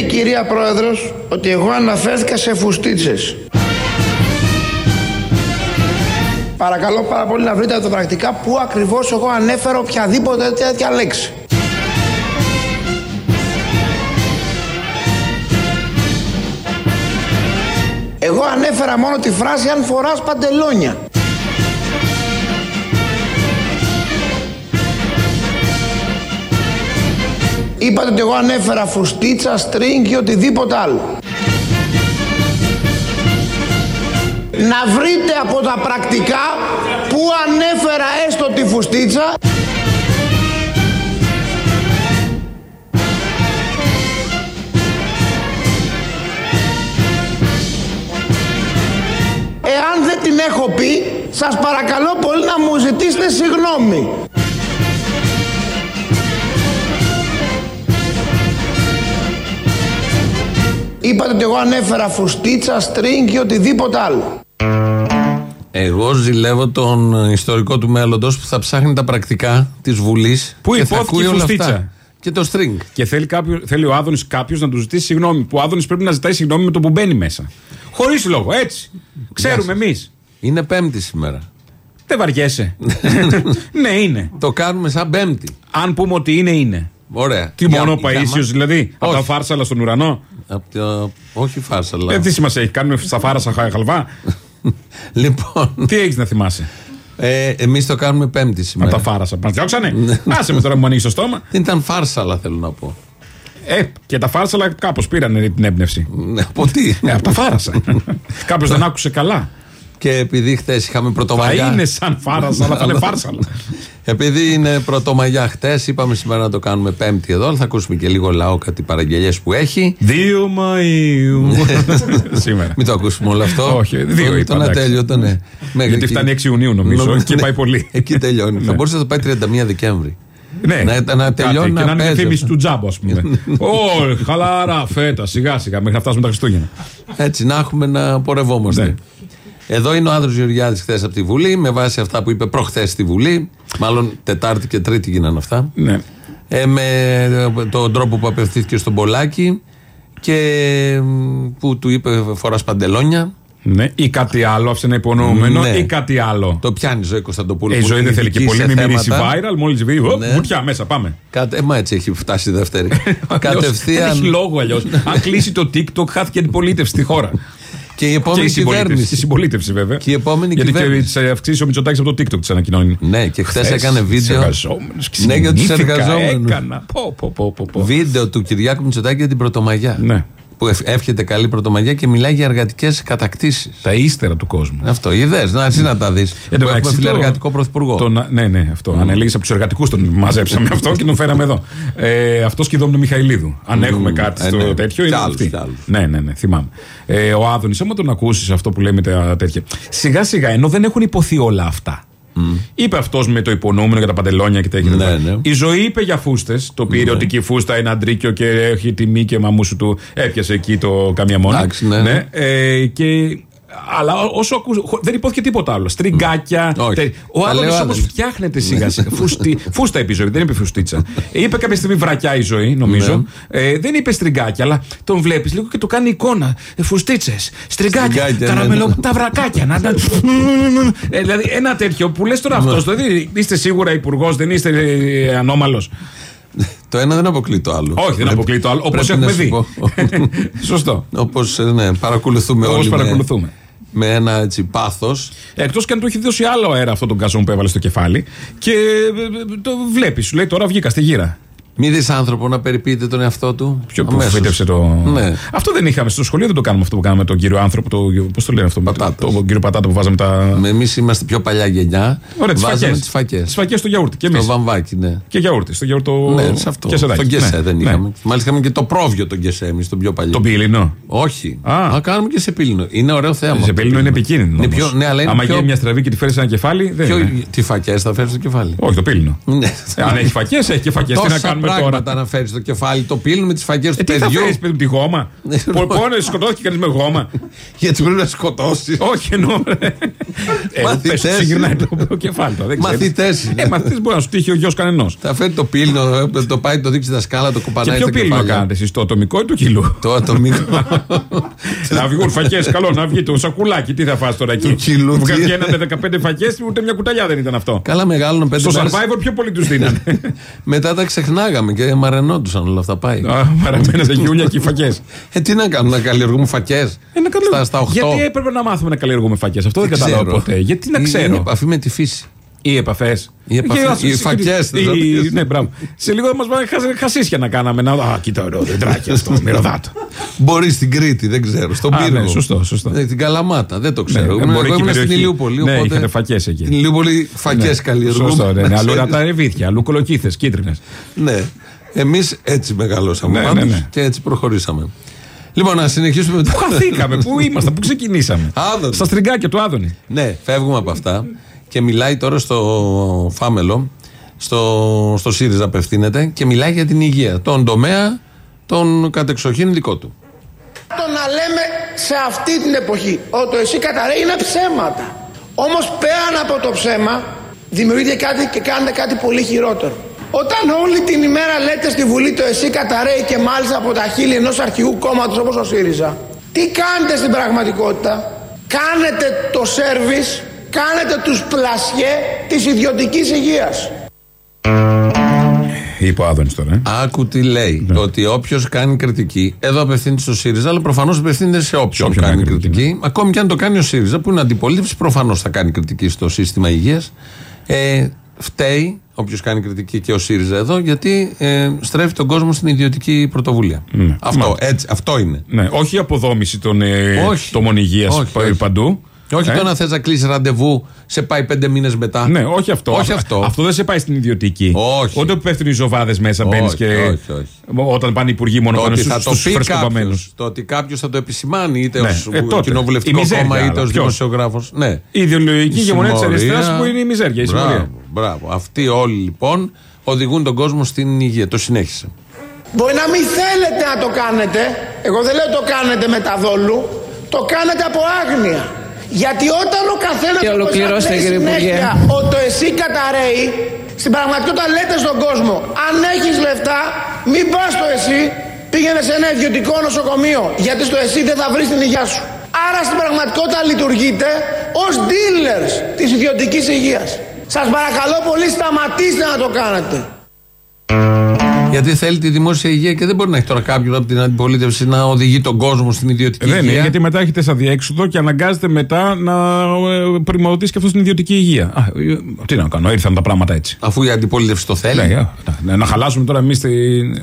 Λέει η κυρία Πρόεδρος ότι εγώ αναφέρθηκα σε φουστίτσες. Παρακαλώ πάρα πολύ να βρείτε από τα πρακτικά πού ακριβώς εγώ ανέφερα οποιαδήποτε τέτοια λέξη. Εγώ ανέφερα μόνο τη φράση αν φοράς παντελόνια. Είπατε ότι εγώ ανέφερα φουστίτσα, στρίνγκ και οτιδήποτε άλλο. Να βρείτε από τα πρακτικά που ανέφερα έστω τη φουστίτσα Εάν δεν την έχω πει, σας παρακαλώ πολύ να μου ζητήσετε συγγνώμη. Είπατε ότι εγώ ανέφερα φουστίτσα, στρίνγκ και οτιδήποτε άλλο. Εγώ ζηλεύω τον ιστορικό του μέλλοντος που θα ψάχνει τα πρακτικά της Βουλής. Πού και θα υπόθηκε ακούει η όλα φουστίτσα; αυτά. Και το string. Και θέλει, κάποιο, θέλει ο Άδωνης κάποιος να τους ζητήσει συγγνώμη. Που ο Άδωνης πρέπει να ζητάει συγγνώμη με το που μπαίνει μέσα. Χωρίς λόγο, έτσι. Ξέρουμε εμείς. Είναι Πέμπτη σήμερα. Δεν βαριέσαι. ναι, είναι. Το κάνουμε σαν Πέμπτη. Αν πούμε ότι είναι, είναι. Ωραία. Τι Για- μόνο ο για Παίσιος μας- δηλαδή. Από Όχι. τα φάρσαλα στον ουρανό. Απ' το- Όχι φάρσα, αλλά. Ε, τι σημασία έχει, κάνουμε σαφάρα σαν χαλβά; λοιπόν, τι έχεις να θυμάσαι; ε, εμείς το κάνουμε Πέμπτη Από σήμερα. τα φάρασα. Μας διώξανε; Άσε με τώρα που μου ανοίξει το στόμα. Δεν ήταν φάρσα, αλλά θέλω να πω. Ε, και τα φάρσαλα κάπως πήραν την έμπνευση. Ναι, Από τι; Ε, από τα φάρασα. Κάποιος δεν άκουσε καλά; Και επειδή χθε είχαμε Θα πρωτομαγιά. είναι σαν φάρασα, αλλά θα είναι φάρσαλα. Επειδή είναι πρωτομαγιά χτες, είπαμε σήμερα να το κάνουμε Πέμπτη εδώ, αλλά θα ακούσουμε και λίγο λαό κάτι παραγγελίες που έχει. 2 Μαΐου Σήμερα. Μην το ακούσουμε όλο αυτό. Όχι, δύο Το- είπα, Τον εντάξει. ατέλειωτο, ναι. Μέχρι Γιατί εκεί. φτάνει 6 Ιουνίου νομίζω Νομίζω, και ναι. πάει πολύ. Εκεί τελειώνει. Θα Ναι. μπορούσε να το πάει 31 Δεκέμβρη. Ναι, Να- να Κάτι, τελειώνει και να να είναι παίζει διαφήμιση αυτό. του τζάμπο, ας πούμε. Ω, χαλαρά, φέτα, σιγά σιγά μέχρι να φτάσουμε τα Χριστούγεννα. Έτσι, να έχουμε να πορευόμαστε. Ναι. Εδώ είναι ο Άδρο Γεωργιάδης χθες από τη Βουλή, με βάση αυτά που είπε προχθές στη Βουλή. Μάλλον Τετάρτη και Τρίτη γίνανε αυτά. Ναι. Ε, με ε, τον τρόπο που απευθύνθηκε στον Πολάκη και ε, που του είπε φορά παντελόνια. Ναι, ή κάτι άλλο, άφησε ένα υπονοούμενο, Ναι. ή κάτι άλλο. Το πιάνει η ζωή Κωνσταντοπούλου. Ε, η που ζωή είναι δεν θέλει και ειδική πολύ, σε μην μυρίσει θέματα. viral. Μόλις βγει, ω, Ναι. βουτιά μέσα, πάμε. Κατε, ε, μα έτσι έχει φτάσει η δεύτερη. Δεν έχει Κατευθείαν. λόγο αλλιώς. Αν κλείσει το TikTok, χάθηκε η αντιπολίτευση στη χώρα. Και η Και επόμενη η συμπολίτευση. Και η κυβέρνηση. συμπολίτευση, βέβαια. Και η επόμενη Γιατί κυβέρνηση. και τι αυξήσει ο Μητσοτάκης από το TikTok της ανακοινώνει. Ναι, και χθες Χθες, έκανε βίντεο. Τους εργαζόμενους και Ναι, για τους συνεννήθηκα, εργαζόμενους. Έκανα. Πω, πω, πω, πω, πω. Βίντεο του Κυριάκου Μητσοτάκη για την Πρωτομαγιά. Ναι. Που ευ- εύχεται καλή Πρωτομαγιά και μιλάει για εργατικές κατακτήσεις. Τα ύστερα του κόσμου. Αυτό, είδες, να εσύ να τα δεις. Εν τω Έχουμε μεταξύ, το- φιλεργατικό πρωθυπουργό. Το να- ναι, ναι, αυτό. Αν έλεγε από τους εργατικούς τον μαζέψαμε αυτό και τον φέραμε εδώ. Ε, αυτό και τον Μιχαηλίδου. Αν έχουμε κάτι ε, στο ναι. τέτοιο, Κι είναι άλλους, αυτή. κι άλλους. Ναι, ναι, ναι, θυμάμαι. Ε, ο Άδωνης, άμα τον ακούσεις αυτό που λέμε τα τέτοια. Σιγά σιγά, ενώ δεν έχουν υποθεί όλα αυτά. Είπε αυτός με το υπονοούμενο για τα παντελόνια και τέτοια. Ναι, ναι. Η ζωή είπε για φούστες. Το πήρε ότι και η φούστα είναι αντρίκιο και έχει τιμή και μαμούσου του έπιασε εκεί το καμία μόνα. Εντάξει, ναι. Ε, και αλλά όσο ακούς, χω- δεν υπόθηκε τίποτα άλλο. Στριγκάκια. Όχι. τε- Ο Τα Άδωνη λέει ο όμως Άδωνης. φτιάχνεται σιγά σιγά. Φούστη- Φούστα είπε η ζωή, δεν είπε φουστίτσα. Ε, είπε κάποια στιγμή βρακιά η ζωή, νομίζω. Ναι. Ε, δεν είπε στριγκάκια, αλλά τον βλέπεις λίγο και του κάνει εικόνα. Ε, Φουστίτσες, στριγκάκια, Στριγκάκια, ναι, καραμελο, ναι. τα βρακάκια. Να, τα- ε, δηλαδή ένα τέτοιο που λες τώρα αυτός. Ναι. Δηλαδή είστε σίγουρα υπουργός, δεν είστε ε, ανώμαλος. Το ένα δεν αποκλεί το άλλο. Όχι, δεν αποκλείει το άλλο. Όπως πρέπει έχουμε να σου δει. πω. Σωστό. Όπως ναι, παρακολουθούμε Όπως όλοι. με- παρακολουθούμε. Με, ένα έτσι πάθος. Εκτός και αν του έχει δώσει άλλο αέρα αυτό τον καζόν που έβαλε στο κεφάλι. Και ε, ε, το βλέπεις, σου λέει τώρα βγήκα στη γύρα. Μη δεις άνθρωπο να περιποιείται τον εαυτό του. Ποιο που Αμέσως. φύτευσε το. Ναι. Αυτό δεν είχαμε στο σχολείο, δεν το κάνουμε αυτό που κάναμε τον κύριο άνθρωπο. Το... Πώς το λένε αυτό, Πατάτας. Το, τον κύριο Πατάτα που βάζαμε τα. Εμείς είμαστε πιο παλιά γενιά. Ωραία, τις Βάζαμε φακές. τις φακές. Τις φακές στο γιαούρτι. Και Το εμείς. βαμβάκι, ναι. Και γιαούρτι. Στο γιαούρτι. Ναι, σε αυτό. Και Στον Κεσέ δεν ναι. είχαμε. Μάλιστα είχαμε και το πρόβιο τον Κεσέ εμείς, τον πιο παλιό. Τον πύλινο. Όχι. Α. Α, κάνουμε και σε πύλινο. Είναι ωραίο θέμα. Σε πύλινο είναι επικίνδυνο. Είναι όμως. πιο- ναι, αλλά είναι Άμα πιο- γίνει μια στραβή και τη φέρεις ένα κεφάλι. Δεν Ποιο, είναι. τι φακές θα φέρεις στο κεφάλι; Όχι, το πύλινο. Ναι. Ε, Αν έχει φακές, έχει και φακές. Τι να Τόσα κάνουμε πράγματα να φέρει στο κεφάλι. Το πύλο με τις φαγέ του Ε, τι θα παιδιού. φέρεις παιδί μου τη γόμα; Πόνο σκοτώθηκε κανεί με γόμα. Γιατί πρέπει να σκοτώσεις. Όχι εννοώ. ρε. Ε, Μαθητές πες, συγκινάει είναι. το, το κεφάλι του. δεν ξέρεις. Μαθητές είναι. Ε, μαθητές μπορεί να σου τύχει ο γιος κανενός. Θα φέρει το πύλο, το πάει, το δείξει τα σκάλα, το Και κουπανάει ποιο στα πύληνο κεφάλια. κάνετε εσεί, το ατομικό ή το κιλού; Το ατομικό. να βγουν φακές, καλό να βγει το σακουλάκι. Τι θα φας τώρα εκεί; Του κιλού, τι- Βγαίνανε 15 φακές, ούτε μια κουταλιά δεν ήταν αυτό. Καλά, μεγάλωνε πέντε Στο μέρες. survivor πιο πολύ τους δίνανε. Μετά τα ξεχνάγαμε και μαρενόντουσαν όλα αυτά. Πάει. Μαραμένα τα γιούλια και οι φακές. Ε, τι να κάνουμε, να καλλιεργούμε φακές. Στα, στα 8. Γιατί έπρεπε να μάθουμε να καλλιεργούμε φακές. Αυτό δεν Δεν κατάλαβα ξέρω. ποτέ. Γιατί να Είναι ξέρω; επαφή με τη φύση. Οι επαφές. Οι επαφές, οι φακές, θες να πεις. Ναι, μπράβο. Σε λίγο μας πάνε χα- χασίσια να κάναμε. Να... Α, κοίτα ωραίο δεντράκι αυτό. Μυρωδάτο. Μπορεί στην Κρήτη, δεν ξέρω. Στον Α, Πύργο. ναι, σωστό, σωστό. Ε, Την Καλαμάτα, δεν το ξέρω. Ναι, Ήμουν- μπορεί εγώ και η ήμουν στην περιοχή. Ηλιούπολη. Ναι, οπότε είχατε φακές εκεί. Στην Ηλιούπολη φακές καλλιεργούμε. Σωστό, ναι, Να ναι. Αλλού ξέρεις. ρατά ρεβίθια, αλλού κολοκύθες, κίτρινες. Ναι. Εμείς έτσι μεγαλώσαμε. Ναι, πάντως ναι, ναι. Και έτσι προχωρήσαμε. Λοιπόν, να συνεχίσουμε με το. Πού χαθήκαμε, πού ήμασταν, πού ξεκινήσαμε. Άδωνη. Στα στριγκάκια του Άδωνη. Ναι, φεύγουμε από αυτά και μιλάει τώρα στο Φάμελο, στο, στο ΣΥΡΙΖΑ απευθύνεται και μιλάει για την υγεία. Τον τομέα, τον κατεξοχήν δικό του. Το να λέμε σε αυτή την εποχή ότι το εσύ καταραίει είναι ψέματα. Όμως πέραν από το ψέμα δημιουργείται κάτι και κάνετε κάτι πολύ χειρότερο. Όταν όλη την ημέρα λέτε στη Βουλή το εσύ καταραίει και μάλιστα από τα χείλη ενός αρχηγού κόμματος όπως ο ΣΥΡΙΖΑ τι κάνετε στην πραγματικότητα; Κάνετε το σέρβις κάνετε τους πλασιέ της ιδιωτικής υγείας Είπε ο Άδωνης τώρα. ε. Άκου τι λέει. Ναι. Ότι όποιος κάνει κριτική, εδώ απευθύνεται στο ΣΥΡΙΖΑ, αλλά προφανώς απευθύνεται σε όποιον όποιον κάνει κάνει κριτική, κριτική. Ακόμη και αν το κάνει ο ΣΥΡΙΖΑ, που είναι αντιπολίτευση, προφανώς θα κάνει κριτική στο σύστημα υγείας. Ε, φταίει όποιος κάνει κριτική και ο ΣΥΡΙΖΑ εδώ, γιατί ε, στρέφει τον κόσμο στην ιδιωτική πρωτοβουλία. Ναι. Αυτό, Μάλιστα. έτσι, αυτό είναι. Ναι, όχι η αποδόμηση των ε, Όχι. τομών υγείας Όχι, όχι. Παντού. Όχι Ε, το να θες να κλείσει ραντεβού, σε πάει πέντε μήνες μετά. Ναι, όχι αυτό. Όχι αυτό. Αυτό δεν σε πάει στην ιδιωτική. Όχι. Ούτε που πέφτουν οι ζωβάδες μέσα, μπαίνεις Όχι, και. όχι, όχι. Όταν πάνε οι υπουργοί μόνο Το πάνω ότι θα στους το πει κάποιος, φρεσκοβαμένου. το ότι κάποιος θα το επισημάνει είτε Ναι. ως Ε, τότε. κοινοβουλευτικό Η μιζέρια, κόμμα είτε αλλά ως ποιος; δημοσιογράφος. Ναι. Η ιδεολογική ηγεμονία της Συμμορία. αριστεράς που είναι η μιζέρια, η συμμορία. Μπράβο, μπράβο. Αυτοί όλοι λοιπόν οδηγούν τον κόσμο στην υγεία. Το συνέχισε. Μπορεί να μην θέλετε να το κάνετε, εγώ δεν λέω το κάνετε με τα δόλου, το κάνετε από άγνοια. Γιατί όταν ο καθένας Και ολοκληρώστε, λέει κύριε Υπουργέ. συνέχεια ότι το εσύ καταραίει, στην πραγματικότητα λέτε στον κόσμο, αν έχεις λεφτά, μην πας στο εσύ, πήγαινε σε ένα ιδιωτικό νοσοκομείο, γιατί στο εσύ δεν θα βρεις την υγεία σου. Άρα στην πραγματικότητα λειτουργείτε ως dealers της ιδιωτικής υγείας. Σας παρακαλώ πολύ σταματήστε να το κάνετε. Γιατί θέλει τη δημόσια υγεία και δεν μπορεί να έχει τώρα κάποιον από την αντιπολίτευση να οδηγεί τον κόσμο στην ιδιωτική Δεν είναι, υγεία. γιατί μετά έχετε σαν διέξοδο και αναγκάζεται μετά να ε, πρημοδοτήσει και αυτό στην ιδιωτική υγεία. Α, ε, τι να κάνω, ήρθαν τα πράγματα έτσι. Αφού η αντιπολίτευση το θέλει. Ναι, α, να, να χαλάσουμε τώρα εμείς την.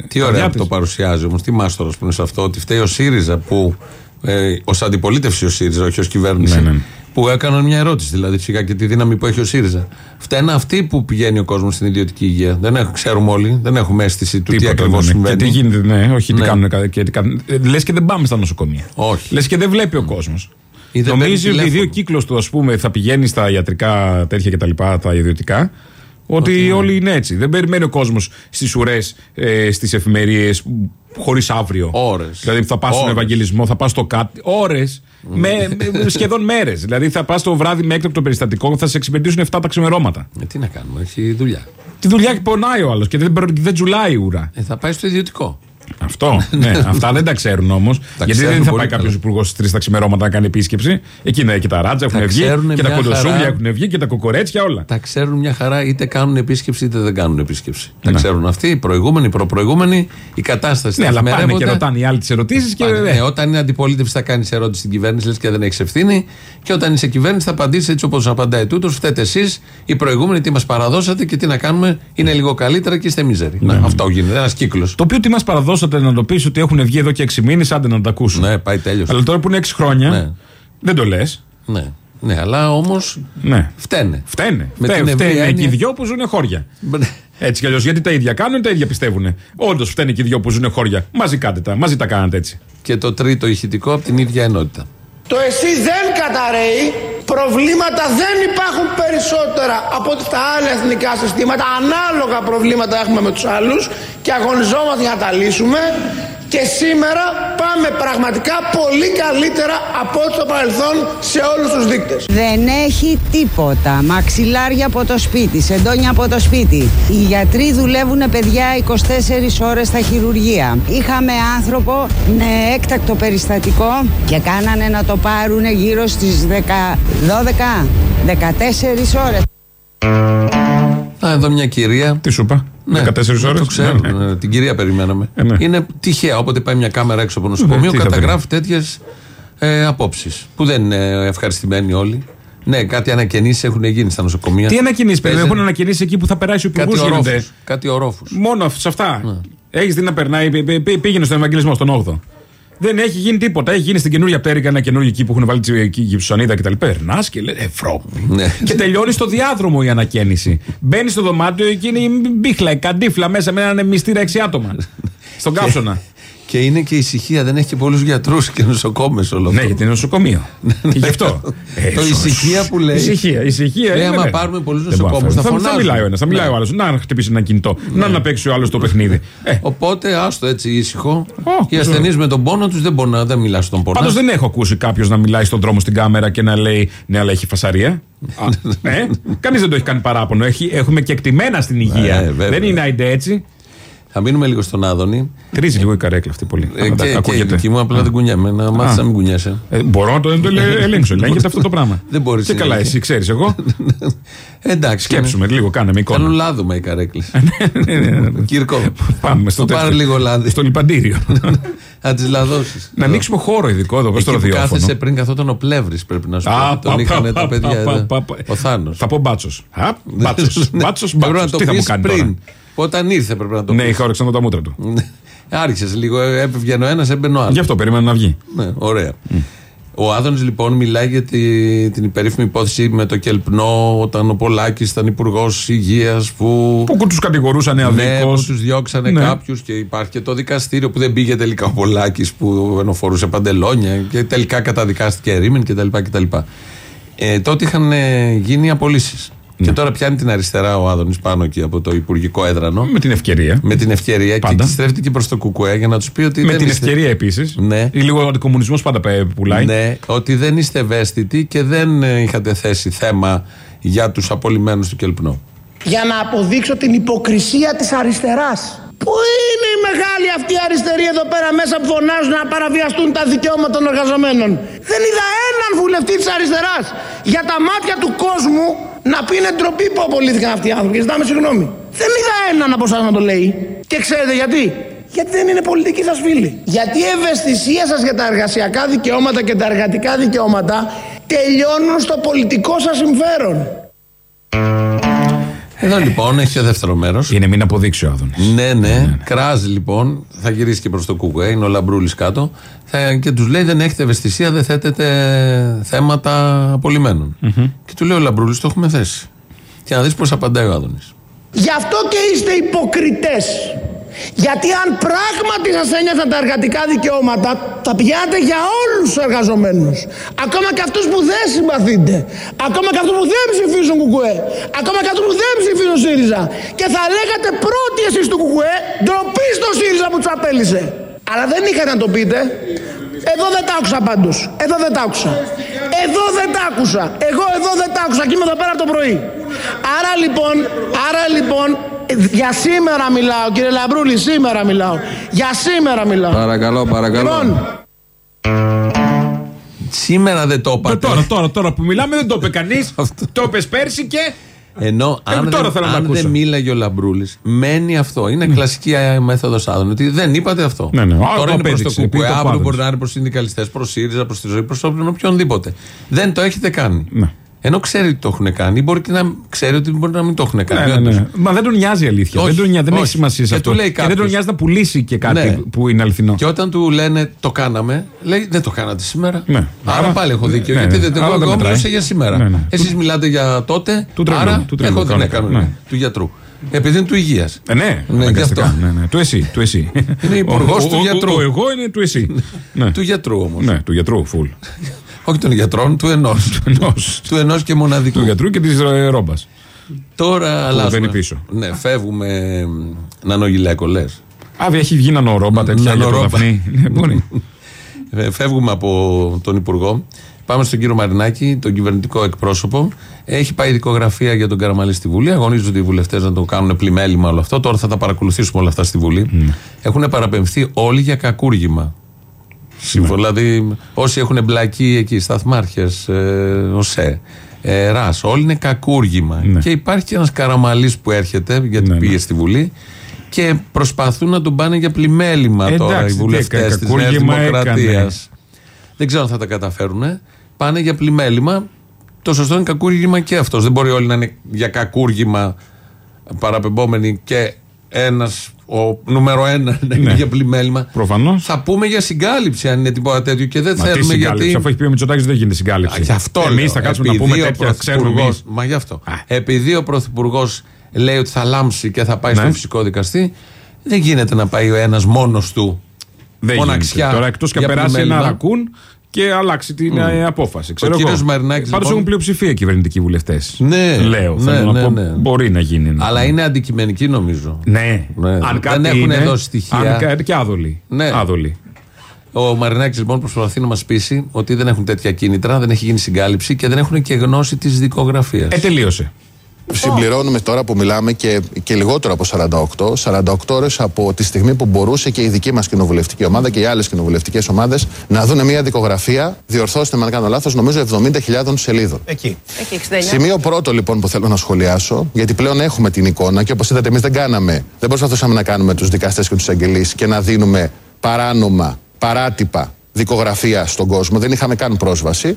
Τι ωραία που το παρουσιάζει όμως. Τι μάστορα που είναι σε αυτό. Ότι φταίει ο ΣΥΡΙΖΑ που. Ε, ως αντιπολίτευση ο ΣΥΡΙΖΑ, όχι ως κυβέρνηση. Ναι, ναι. Που έκαναν μια ερώτηση δηλαδή φυσικά και τη δύναμη που έχει ο ΣΥΡΙΖΑ. Φταίνε αυτοί που πηγαίνει ο κόσμος στην ιδιωτική υγεία. Δεν έχουμε, ξέρουμε όλοι, δεν έχουμε αίσθηση του τι ακριβώς συμβαίνει. Και τι γίνεται, ναι, όχι τι Ναι. κάνουν. κα- Και τι κάνουν. Ε, Λες και δεν πάμε στα νοσοκομεία. Όχι. Λες και δεν βλέπει ο κόσμος. Ή δεν Νομίζει παίρνει ότι τηλέφωνο. δύο κύκλο του, ας πούμε, θα πηγαίνει στα ιατρικά τέτοια κτλ. Τα, τα ιδιωτικά. Ότι όλοι είναι έτσι. Δεν περιμένει ο κόσμος στις ουρές, ε, στις εφημερίες, χωρίς αύριο. Ώρες. Δηλαδή θα πας στον Ώρες. Ευαγγελισμό, θα πας στο κάτι. Ώρες. Με, με- σχεδόν μέρες. Δηλαδή θα πας το βράδυ με έκτακτο περιστατικό, θα σε εξυπηρετήσουν 7 τα ξημερώματα. Ε, τι να κάνουμε, έχει δουλειά. Τη δουλειά πονάει ο άλλος και δεν, προ- δεν τζουλάει η ουρά. Ε, θα πάει στο ιδιωτικό. Αυτό. ναι, αυτά δεν τα ξέρουν όμως. Γιατί ξέρουν δεν θα πολύ πάει καλά. κάποιο υπουργός στις 3 τα ξημερώματα να κάνει επίσκεψη. Εκεί είναι και τα ράτζα έχουν βγει. ξέρουνε Και τα μια κοντοσούβλια χαρά. έχουν βγει και τα κοκορέτσια όλα. Τα ξέρουν μια χαρά, είτε κάνουν επίσκεψη είτε δεν κάνουν επίσκεψη. Τα Ναι. ξέρουν αυτοί, οι προηγούμενοι, οι προπροηγούμενοι, η κατάσταση Ναι, τα αλλά πάνε εθμερεύονται. και ρωτάνε οι άλλοι τις ερωτήσεις και. Πάνε, ε, ναι, όταν είναι αντιπολίτευση θα κάνεις ερώτηση στην κυβέρνηση, λες και δεν έχεις ευθύνη. Και όταν είσαι κυβέρνηση θα απαντήσεις έτσι όπως απαντάει τούτος. Φταίτε εσείς, οι προηγούμενοι, τι μας παραδώσατε και τι να κάνουμε. Είναι λίγο καλύτερα και είστε μίζεροι. Ναι. Να, αυτό γίνεται. Ένας κύκλος. Το οποίο τι μας παραδώσατε να το πεις ότι έχουν βγει εδώ και 6 μήνες, άντε να τα ακούσουν. Ναι, πάει τέλειος. Αλλά τώρα που είναι 6 χρόνια, Ναι. δεν το λες. Ναι. ναι, αλλά όμως Ναι. φταίνε. Φταίνε. Με Φταίνε, την ευρία φταίνε και οι έννοια- δυο που ζουν χώρια. Μπρε. Έτσι κι αλλιώς, γιατί τα ίδια κάνουν, τα ίδια πιστεύουν. Όντως φταίνε και οι δυο που ζουν χώρια. Μαζί κάντε τα, μαζί τα κάνατε έτσι. Και το τρίτο ηχητικό από την ίδια ενότητα. Το εσύ δεν καταραίει Προβλήματα δεν υπάρχουν περισσότερα από ότι στα άλλα εθνικά συστήματα. Ανάλογα προβλήματα έχουμε με τους άλλους και αγωνιζόμαστε για να τα λύσουμε. Και σήμερα πάμε πραγματικά πολύ καλύτερα από ό,τι στο παρελθόν σε όλους τους δείκτες. Δεν έχει τίποτα. Μαξιλάρια από το σπίτι, σεντόνια από το σπίτι. Οι γιατροί δουλεύουν παιδιά 24 ώρες στα χειρουργεία. Είχαμε άνθρωπο με έκτακτο περιστατικό και κάνανε να το πάρουν γύρω στις 10, 12, 14 ώρες. Α, εδώ μια κυρία. Τι σου είπα, 14 ώρε. Το ξέρω. Ναι, ναι. ναι, Την κυρία περιμέναμε. Ε, ναι. Είναι τυχαία. Όποτε πάει μια κάμερα έξω από νοσοκομείο, τι θα καταγράφει τέτοιες ε, απόψεις. Που δεν είναι ευχαριστημένοι όλοι. Ναι, κάτι ανακαινήσεις έχουν γίνει στα νοσοκομεία. Τι ανακοινήσει, παιδί, Παίζει- έχουν ανακοινήσει εκεί που θα περάσει ο Κάτι υπουργός. ορόφους. Κάτι ορόφους. Μόνο σε αυτά. Έχεις δει να περνάει, πή- πή- πή- πήγαινε στον Ευαγγελισμό, στον 8ο. Δεν έχει γίνει τίποτα. Έχει γίνει στην καινούργια πτέρυγα ένα καινούργιο εκεί που έχουν βάλει τσι- εκεί γυψονίδα κτλ. Περνάς και λέει Ευρώπη. Ναι. και τελειώνει στο διάδρομο η ανακαίνιση. Μπαίνεις στο δωμάτιο και είναι η μπίχλα, η καντίφλα μέσα με έναν μυστήρα 6 άτομα. Στον κάψονα. Και είναι και ησυχία, δεν έχει και πολλούς γιατρούς και νοσοκόμες όλο αυτό. ναι, γιατί είναι νοσοκομείο. και γι' αυτό. Ε, Το σως. ησυχία που λέει. Ησυχία, ησυχία. Λέει, είναι, άμα ναι. πάρουμε πολλούς Δεν μπορώ να νοσοκόμους, φέρω. θα θα, φωνάζουν. μιλάει ο ένας, θα μιλάει Ναι. ο άλλος. Να χτυπήσει ένα κινητό. Να να παίξει ο άλλος το παιχνίδι. Ε, Οπότε άστο έτσι ήσυχο. Ω, Οι ασθενείς με τον πόνο τους δεν μπορεί να δεν μιλάς στον πόνο. Πάντως δεν έχω ακούσει κάποιος να μιλάει στον δρόμο στην κάμερα και να λέει Ναι, αλλά έχει φασαρία. Α, ε, Κανείς δεν το έχει κάνει παράπονο. Έχει, έχουμε και εκτιμένα στην υγεία. Ε, βέβαια. δεν είναι άιντε έτσι. Θα μείνουμε λίγο στον Άδωνη. Τρίζει λίγο η καρέκλα αυτή πολύ. Ε, Άμα τα και, και η ακούγεται. δική μου απλά δεν κουνιέμαι. Να μάθει Α. να μην κουνιέσαι. Ε, μπορώ να το, να το ελε- ελέγξω. Ελέγχεται αυτό το πράγμα. Δεν μπορείς Και να καλά, ελέγχεις. εσύ ξέρεις. Εγώ Ε, Εντάξει. σκέψουμε λίγο, κάνε με Κάνουν εικόνα. λάδωμα οι καρέκλε. Ναι, ναι, ναι, ναι. Κύρκο. Πάμε στο Το πάρε τέτοιο. λίγο λάδι. Στο λιπαντήριο. Να τις λαδώσεις. να ανοίξουμε χώρο ειδικό εδώ στο Εκεί που ραδιόφωνο. κάθεσαι πριν καθόταν ο Πλεύρης, πρέπει να σου Α, πω. Τον πα, είχαν πα, τα πα, παιδιά. πα, εδώ. πα, πα. Ο Θάνος. Θα πω μπάτσος. Μπάτσος. Μπάτσος, Πρέπει να το Τι θα μου πεις κάνει τώρα; πριν. Όταν ήρθε πρέπει να το Ναι, πεις. είχα όρεξη να δω τα μούτρα του. Άρχισες λίγο, ε, έπαιζε ο ένας, έμπαινε ο άλλο. Γι' αυτό περίμενα να βγει. Ναι, ωραία. Ο Άδωνης λοιπόν μιλάει για τη, την υπερήφημη υπόθεση με το Κελπνό όταν ο Πολάκης ήταν υπουργός υγείας που. Που τους κατηγορούσαν Ναι, αδίκως. που τους διώξανε Ναι. κάποιους και υπάρχει και το δικαστήριο που δεν πήγε τελικά ο Πολάκης που ενωφορούσε παντελόνια και τελικά καταδικάστηκε ερήμην κτλ. κτλ. Ε, τότε είχαν ε, γίνει απολύσεις. Ναι. Και τώρα πιάνει την αριστερά ο Άδωνης πάνω εκεί από το υπουργικό έδρανο. Με την ευκαιρία. Με την ευκαιρία Πάντα. και στρέφεται και προς το Κουκουέ για να τους πει ότι. Με δεν την είστε- ευκαιρία επίσης. Ναι. Ή λίγο ο αντικομουνισμός πάντα πε- πουλάει. Ναι, ότι δεν είστε ευαίσθητοι και δεν ε, είχατε θέσει θέμα για τους απολυμμένους του Κελπνό. για να αποδείξω την υποκρισία της αριστεράς. Πού είναι η μεγάλη αυτή αριστερή εδώ πέρα μέσα που φωνάζουν να παραβιαστούν τα δικαιώματα των εργαζομένων; Δεν είδα έναν βουλευτή της αριστεράς για τα μάτια του κόσμου να πει είναι ντροπή που απολύθηκαν αυτοί οι άνθρωποι και ζητάμε συγγνώμη. Δεν είδα έναν από εσάς να το λέει. Και ξέρετε γιατί; Γιατί δεν είναι πολιτική σας φίλη. Γιατί η ευαισθησία σας για τα εργασιακά δικαιώματα και τα εργατικά δικαιώματα τελειώνουν στο πολιτικό σας συμφέρον. Εδώ λοιπόν έχει και δεύτερο μέρος. Είναι μην αποδείξει ο Άδωνης. Ναι, ναι. Κράζει λοιπόν. Θα γυρίσει και προς το Κουκουέ. Είναι ο Λαμπρούλης κάτω. Θα, και τους λέει: Δεν έχετε ευαισθησία, δεν θέτετε θέματα απολυμμένων. Και του λέει ο Λαμπρούλης: Το έχουμε θέσει. Και να δεις πώς απαντάει ο Άδωνης. Γι' αυτό και είστε υποκριτές. Γιατί αν πράγματι σας ένιωθαν τα εργατικά δικαιώματα, θα πηγαίνατε για όλους τους εργαζομένους. Ακόμα και αυτούς που δεν συμπαθείτε. Ακόμα και αυτούς που δεν ψηφίζουν κουκουέ. Ακόμα και αυτούς που δεν ψηφίζουν ΣΥΡΙΖΑ. Και θα λέγατε πρώτοι εσείς του κουκουέ, ντροπή στο ΣΥΡΙΖΑ που τους απέλησε. Αλλά δεν είχατε να το πείτε. Εδώ δεν τα άκουσα πάντως. Εδώ δεν τα άκουσα. Εδώ δεν τα άκουσα. Εγώ εδώ δεν τα άκουσα και είμαι εδώ πέρα από το πρωί. Άρα λοιπόν, άρα λοιπόν, για σήμερα μιλάω, κύριε Λαμπρούλη, σήμερα μιλάω. Για σήμερα μιλάω. Παρακαλώ, παρακαλώ. Λοιπόν, Σήμερα δεν το Ε, είπατε. Τώρα, τώρα, τώρα που μιλάμε δεν το είπε κανείς. Αυτό. το είπες πέρσι και. Ενώ Ε, αν, τώρα δεν, θέλω να αν το ακούσω. δεν μίλαγε ο Λαμπρούλης, μένει αυτό. Είναι κλασική μέθοδος Άδων. Ότι δεν είπατε αυτό. Ναι, ναι. Α, Τώρα το είναι προς το απέδειξε, Κουκουέ, επειδή το αύριο πάδεψε. μπορεί να είναι προς συνδικαλιστές, προς ΣΥΡΙΖΑ, προς τη ζωή, προς οποιονδήποτε. Δεν το έχετε κάνει. Ναι. Ενώ ξέρει ότι το έχουν κάνει, μπορεί και να ξέρει ότι μπορεί να μην το έχουν κάνει. Ναι, ναι, όντως. ναι. Μα δεν τον νοιάζει η αλήθεια. Όχι, δεν, τον, νοιάζει, δεν όχι. έχει σημασία σε Και αυτό. του λέει και δεν τον κάποιος. νοιάζει να πουλήσει και κάτι Ναι. που είναι αληθινό. Και όταν του λένε το κάναμε, λέει δεν το κάνατε σήμερα. Ναι. Άρα, Άρα- πάλι έχω δίκιο. Ναι, γιατί ναι. δεν Άρα εγώ, δεν εγώ μετράει. μιλούσα για σήμερα. Ναι, ναι. Εσείς μιλάτε για τότε. Του τρελού, άρα του τρελού, εγώ δεν κανονικά. έκανα. Ναι. Του γιατρού. Επειδή είναι του υγείας. Ε, ναι, Ναι, αναγκαστικά. γι' αυτό. ναι, ναι. Του εσύ. Του εσύ. Είναι υπουργός Ο- του ο- ο- γιατρού. Ο, εγώ είναι του εσύ. ναι. Του γιατρού όμως. ναι, του γιατρού, φουλ. Όχι των γιατρών, του ενός. ενός. του ενός και μοναδικού. Του γιατρού και της ρόμπας. Τώρα αλλάζουμε. μπαίνει πίσω. Ναι, φεύγουμε. Νανογιλέκο, λες. Άβη, έχει βγει νανορόμπα τέτοια για το Νανορόμπα. Δαφνί. Ναι, μπορεί. Ε, Φεύγουμε από τον Υπουργό. Πάμε στον κύριο Μαρινάκη, τον κυβερνητικό εκπρόσωπο. Έχει πάει δικογραφία για τον Καραμαλή στη Βουλή. Αγωνίζονται οι βουλευτές να το κάνουν πλημέλημα όλο αυτό. Τώρα θα τα παρακολουθήσουμε όλα αυτά στη Βουλή. Έχουν παραπεμφθεί όλοι για κακούργημα. Σύμφωνα, δηλαδή όσοι έχουν εμπλακεί εκεί, σταθμάρχες, ε, ΟΣΕ, ε, ΡΑΣ, όλοι είναι κακούργημα. Ναι. Και υπάρχει και ένας καραμαλής που έρχεται, γιατί Ναι, ναι. πήγε στη Βουλή, και προσπαθούν να τον πάνε για πλημέλημα τώρα Εντάξει, οι τι βουλευτές έκανε, της Νέας κακούργημα Δημοκρατίας. έκανε. Δεν ξέρω αν θα τα καταφέρουν. Πάνε για πλημέλημα. Το σωστό είναι κακούργημα και αυτός. Δεν μπορεί όλοι να είναι για κακούργημα παραπεμπόμενοι και ένας, ο νούμερο ένα, να είναι Ναι. για πλημέλημα. Προφανώς. Θα πούμε για συγκάλυψη αν είναι τίποτα τέτοιο και δεν Μα τι θέλουμε συγκάλυψη, γιατί. αφού έχει πει ο Μητσοτάκης δεν γίνεται συγκάλυψη. Α, Γι' αυτό Εμείς λέω. θα κάτσουμε να Επειδή πούμε ο τέτοια, ξέρουμε Πρωθυπουργός- εμείς. Μα γι' αυτό. Α. Επειδή ο Πρωθυπουργός λέει ότι θα λάμψει και θα πάει Ναι. στον φυσικό δικαστή, δεν γίνεται να πάει ο ένας μόνος του. Δεν μοναξιά γίνεται. Τώρα εκτός και για περάσει πλημέλημα. ένα ρακούν και αλλάξει την ε, απόφαση. Ξέρω κύριος εγώ. Μαρινάκης, Πάντως λοιπόν- έχουν πλειοψηφία οι κυβερνητικοί βουλευτές. Ναι, Λέω. ναι, θέλω να ναι, πω, ναι. Μπορεί να γίνει. ένα Αλλά θέμα. είναι αντικειμενική νομίζω. Ναι. Ναι. Αν Δεν κάτι έχουν είναι, δώσει στοιχεία. Αν, κα- και άδολοι. Ναι. Άδολοι. Ο Μαρινάκης λοιπόν προσπαθεί να μας πείσει ότι δεν έχουν τέτοια κίνητρα, δεν έχει γίνει συγκάλυψη και δεν έχουν και γνώση της δικογραφίας. Ε, τελείωσε. Συμπληρώνουμε τώρα που μιλάμε και, και λιγότερο από 48, 48 ώρες από τη στιγμή που μπορούσε και η δική μας κοινοβουλευτική ομάδα και οι άλλες κοινοβουλευτικές ομάδες να δουν μια δικογραφία, διορθώστε με αν κάνω λάθος, νομίζω 70.000 σελίδων. Εκεί. Εκεί 69. Σημείο πρώτο λοιπόν που θέλω να σχολιάσω, γιατί πλέον έχουμε την εικόνα και όπως είδατε, εμείς δεν κάναμε, δεν προσπαθούσαμε να κάνουμε τους δικαστές και τους αγγελεί και να δίνουμε παράνομα, παράτυπα δικογραφία στον κόσμο. Δεν είχαμε καν πρόσβαση.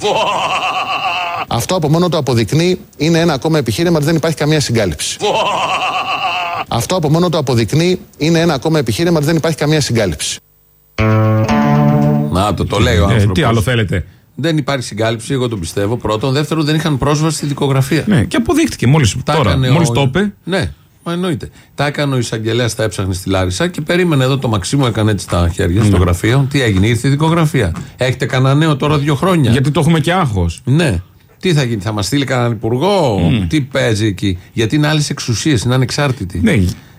Αυτό από μόνο το αποδεικνύει είναι ένα ακόμα επιχείρημα ότι δεν υπάρχει καμία συγκάλυψη. Αυτό από μόνο το αποδεικνύει είναι ένα ακόμα επιχείρημα ότι δεν υπάρχει καμία συγκάλυψη. Να το, το λέει ο Ε, άνθρωπος. τι άλλο θέλετε; Δεν υπάρχει συγκάλυψη, εγώ τον πιστεύω. Πρώτον. Δεύτερον, δεν είχαν πρόσβαση στη δικογραφία. Ναι, και αποδείχτηκε μόλις Τα τώρα. έκανε Μόλις ο- το είπε. Ναι, μα εννοείται. Τα έκανε ο εισαγγελέας, τα έψαχνε στη Λάρισα και περίμενε εδώ το Μαξίμου, έκανε έτσι τα χέρια Ναι. στο γραφείο. Τι έγινε, ήρθε η δικογραφία. Έχετε κανένα νέο τώρα δύο χρόνια; Γιατί το έχουμε και άγχος. Ναι. Τι θα γίνει, θα μας στείλει κανέναν υπουργό, τι παίζει εκεί; Γιατί είναι άλλες εξουσίες, είναι ανεξάρτητοι. Ναι.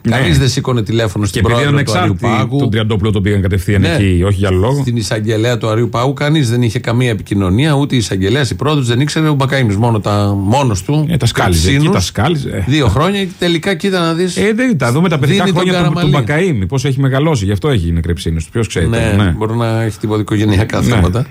Κανείς ναι. δεν σήκωνε τηλέφωνο Και στην επειδή πρόεδρο ήταν του Αριού εξάρτητοι, Πάγου. τον Τριαντόπουλο τον πήγαν κατευθείαν Ναι. εκεί, όχι για άλλο λόγο. Στην εισαγγελέα του Αριού Πάγου κανείς δεν είχε καμία επικοινωνία, ούτε η εισαγγελέας, η πρόεδρος δεν ήξερε. Ο Μπακαήμι μόνο τα, μόνος του. Ε, τα σκάλιζε. Ξύνους, Εκεί τα σκάλιζε. Ε. Δύο χρόνια και τελικά κοίτα να δεις. Ε, δεν τα δούμε τα παιδικά Δίνει τον χρόνια του, του Καραμαλή. Μπακαήμι. Πώς έχει μεγαλώσει, γι' αυτό έχει γίνει κρεψίνο του. Ποιος ξέρει. Ναι, τώρα, ναι. μπορεί να έχει τίποτα οικογενειακά Ναι. θέματα.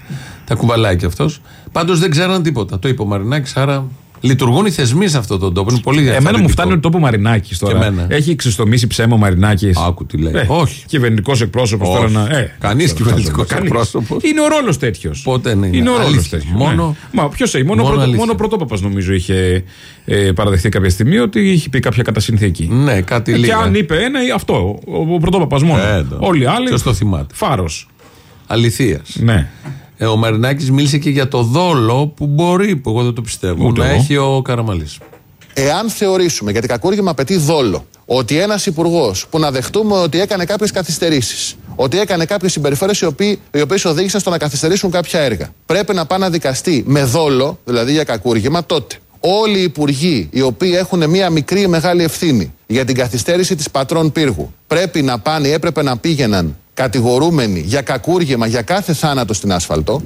Τα κουβαλάει κι αυτός. Πάντως δεν ξέραν τίποτα. Το είπε ο Μαρινάκης, άρα λειτουργούν οι θεσμοί σε αυτόν τον τόπο. Είναι πολύ Εμένα μου διαφορετικό. φτάνει ότι το είπε ο Μαρινάκης Και τώρα. εμένα. Έχει ξεστομίσει ψέμα ο Μαρινάκης. Άκου τι λέει. Όχι. Κυβερνητικός εκπρόσωπος Όχι. τώρα να. Ε, Κανείς ξέρω, κυβερνητικός κανείς. εκπρόσωπος. Είναι ο ρόλος τέτοιος. Ποτέ δεν είναι. Είναι ο ρόλος Αλήθεια. τέτοιος. Μόνο- Ναι. Μα ποιος έχει. Μόνο, μόνο πρώτο, αλήθεια. μόνο πρωτόπαπας νομίζω είχε ε, παραδεχτεί κάποια στιγμή ότι είχε πει κάποια κατασυνθήκη. Ναι, κάτι Ε, και λίγα. αν είπε ένα, ε, αυτό. Ο, ο πρωτόπαπας μόνο. Ε, το- Όλοι οι άλλοι. ποιος το θυμάται. Φάρος. Αληθείας. Ναι. Ε, ο Μαρινάκης μίλησε και για το δόλο που μπορεί, που εγώ δεν το πιστεύω, Ούτε να εγώ. έχει ο Καραμαλής. Εάν θεωρήσουμε, γιατί κακούργημα απαιτεί δόλο, ότι ένας υπουργός που να δεχτούμε ότι έκανε κάποιες καθυστερήσεις, ότι έκανε κάποιες συμπεριφορές οι οποίες οδήγησαν στο να καθυστερήσουν κάποια έργα, πρέπει να πάει να δικαστεί με δόλο, δηλαδή για κακούργημα, τότε όλοι οι υπουργοί οι οποίοι έχουν μία μικρή ή μεγάλη ευθύνη για την καθυστέρηση της πατρών πύργου πρέπει να πάνε ή έπρεπε να πήγαιναν κατηγορούμενοι για κακούργημα για κάθε θάνατο στην άσφαλτο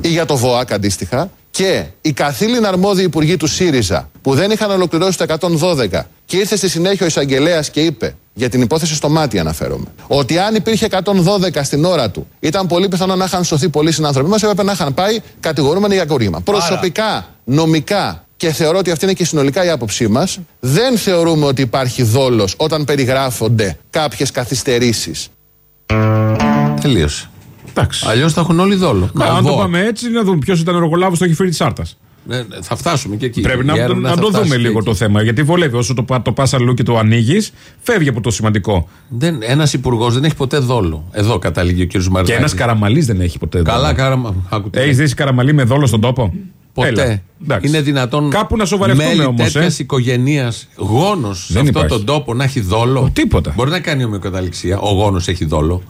ή για το ΒΟΑΚ αντίστοιχα και οι καθήλυνα αρμόδιοι υπουργοί του ΣΥΡΙΖΑ που δεν είχαν ολοκληρώσει το 112 και ήρθε στη συνέχεια ο εισαγγελέας και είπε, για την υπόθεση στο μάτι αναφέρομαι, ότι αν υπήρχε 112 στην ώρα του, ήταν πολύ πιθανό να είχαν σωθεί πολλοί συνανθρωποί μας, έπρεπε να είχαν πάει κατηγορούμενοι για κακούργημα. Προσωπικά, νομικά και θεωρώ ότι αυτή είναι και συνολικά η άποψή μας, δεν θεωρούμε ότι υπάρχει δόλος όταν περιγράφονται κάποιες καθυστερήσεις. Τελείωσε. Εντάξει. Αλλιώς θα έχουν όλοι δόλο. Μα, αν το βο. πάμε έτσι, να δούμε ποιος ήταν ο εργολάβο στο χειφύρι της Άρτα. Ναι, ναι, θα φτάσουμε και εκεί. Πρέπει Η να, έρευνα να θα το φτάσει δούμε και λίγο εκεί. το θέμα. Γιατί βολεύει. Όσο το, πα- το πας αλλού και το ανοίγεις, φεύγει από το σημαντικό. Δεν, ένας υπουργός δεν έχει ποτέ δόλο. Εδώ καταλήγει ο κ. Και Μαρινάκης. ένα καραμαλής δεν έχει ποτέ. Καλά, κάραμα. Άκου τι Έχεις λέει. δει καραμαλή με δόλο στον τόπο; Ποτέ. Έλα. Εντάξει. Είναι δυνατόν. Κάπου να σοβαρευτούμε μέλη όμως, ε. τέτοιας οικογένειας, γόνος σε Δεν αυτόν υπάρχει. τον τόπο να έχει δόλο. Ο, τίποτα. Μπορεί να κάνει ομοιοκαταληξία. Ο γόνος έχει δόλο.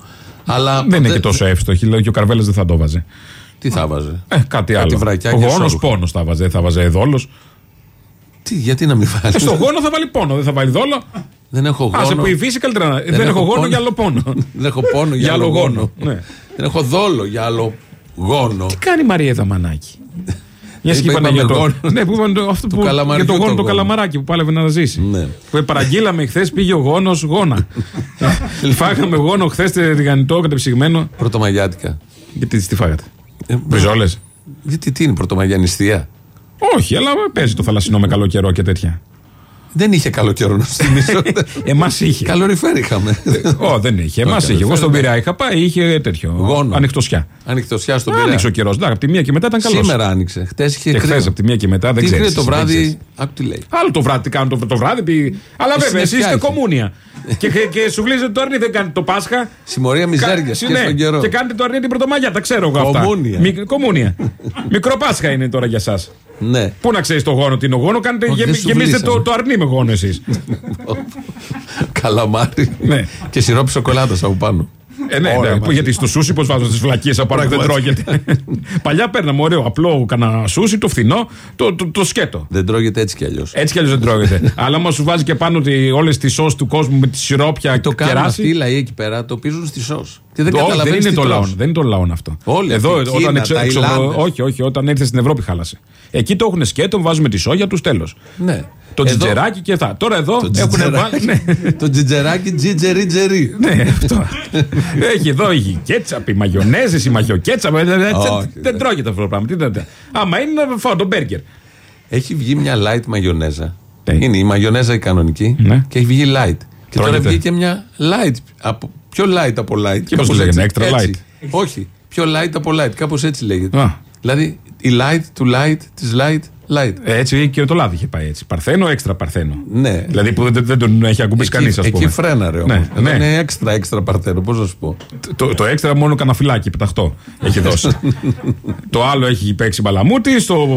Αλλά Δεν είναι δε- και τόσο εύστοχη. Λέω και ο Καρβέλας δεν θα το βάζε. Τι θα βάζε. Ε, κάτι Κάτι άλλο. βρακιά και Γόνος σόρουχα. πόνος θα βάζε. Δεν θα βάζε δόλος. Τι, γιατί να μην βάλει. Ε, στο γόνο θα βάλει πόνο, δεν θα βάλει δόλο. Δεν έχω Άσε γόνο. που η φύση καλύτερα. να- Δεν, έχω γόνο για άλλο πόνο. Δεν έχω πόνο για Για άλλο άλλο γόνο. γόνο, ναι. Δεν έχω δόλο για άλλο γόνο. Τι κάνει η Μαρία Δαμανάκη. Μια Είπα, και είπανε είπαμε για το, γόνο. ναι, που είπαν το- αυτό Του που, καλαμαριού για το το γόνο το γόνο. καλαμαράκι που πάλευε να ζήσει. Ναι. Που παραγγείλαμε χθες, πήγε ο γόνος γόνα. Φάγαμε γόνο χθες τηγανιτό κατεψυγμένο. Πρωτομαγιάτικα. Γιατί τι φάγατε; Ε, Μπριζόλες; Γιατί τι είναι πρωτομαγιά νηστεία. Όχι, αλλά παίζει το θαλασσινό με καλό καιρό και τέτοια. Δεν είχε καλό καιρό να σου θυμίσω. Εμάς είχε. Καλοριφέρ είχαμε. Ω, δεν είχε. Εμάς Όχι, είχε. Εγώ δεν στον φαίνεται. Πειραιά είχα πάει, είχε τέτοιο. Γόνος. Ανοιχτοσιά. Ανοιχτοσιά στον Πειραιά. Άνοιξε ο καιρός. Από τη μία και μετά ήταν καλός. Σήμερα άνοιξε. Χτες είχε Και χθες κρύο. από τη μία και μετά δεν Τι ξέρεις. κρύο το βράδυ. Άκου τι λέει. Άλλο το βράδυ τι κάνουν το, το βράδυ. Πει... Αλλά Εσύ βέβαια, είναι εσεί είστε φτιάχη. κομμούνια. και, και, και σου βλύζετε το αρνί, δεν κάνετε το Πάσχα. Συμμορία μιζέρια Κα- και ναι, στον καιρό. Και κάνετε το αρνί την Πρωτομαγιά, τα ξέρω εγώ αυτά. Κομμούνια. Μικ- κομμούνια. Μικρό Πάσχα είναι τώρα για εσά. Ναι. Πού να ξέρεις το γόνο τι είναι ο γόνος, κάνετε, Όχι, γεμι- δεν σου γεμίστε βλύσανε. το, το αρνί με γόνο εσείς. Καλαμάρι. Ναι. Και σιρόπι σοκολάτας από πάνω. Ε, ναι, Ωραία, ναι, μαζί. γιατί στο σούσι πώς βάζω τις φυλακίες από πάνω που δεν τρώγεται. Παλιά παίρναμε ωραίο, απλό κανένα σούσι, το φθηνό, το, το, το σκέτο. Δεν τρώγεται έτσι κι αλλιώς. Έτσι κι αλλιώς δεν τρώγεται. Αλλά άμα σου βάζει και πάνω όλες τις σώσει του κόσμου με τη σιρόπια Το και κάνουν κεράσι. αυτοί οι λαοί εκεί πέρα, το πίζουν στη σως. Και δεν Το- όχι, δεν καταλαβαίνεις είναι τι το τρως. λαόν. Δεν είναι το λαόν αυτό. Όλοι Εδώ, αυτοί, όταν Κίνα, εξο, Ταϊλάνδες. εξο- όχι, όχι, όταν ήρθε στην Ευρώπη χάλασε. Εκεί το έχουν σκέτο, βάζουμε τη σόγια τους, τέλος. Ναι. Το Εδώ- τζιτζεράκι και αυτά. Τώρα εδώ Το έχουν τζιτζεράκι. βάλει. Ναι, Το τζιτζεράκι τζιτζερί τζερί. ναι, αυτό. Έχει εδώ η κέτσαπ, η μαγιονέζε, η μαγιοκέτσαπ. ε, ε, ε, Όχι, Δεν ναι. τρώγεται αυτό το πράγμα. Τι δεν- Άμα είναι να φάω το μπέργκερ. Έχει βγει μια light μαγιονέζα. Ναι. Είναι η μαγιονέζα η κανονική Ναι. και έχει βγει light. Και τώρα Τρώγεται. βγήκε μια light. Από, πιο light από light. Και πώς Κάπως λέγεται, έτσι, extra έτσι. light? Όχι. Πιο light από light. Κάπως έτσι λέγεται. Α. Δηλαδή η light του light της light light. Ε, Έτσι και το λάδι είχε πάει έτσι. Παρθένο, έξτρα παρθένο. Ναι. Δηλαδή που δεν, δεν τον έχει ακουμπήσει κανείς, ας πούμε. εκεί φρέναρε όμως. Ναι, ναι. Είναι έξτρα έξτρα παρτέρο. Πώς να σου πω. Το, το έξτρα μόνο καναφυλάκι, πεταχτό έχει δώσει. το άλλο έχει παίξει μπαλαμούτι, στο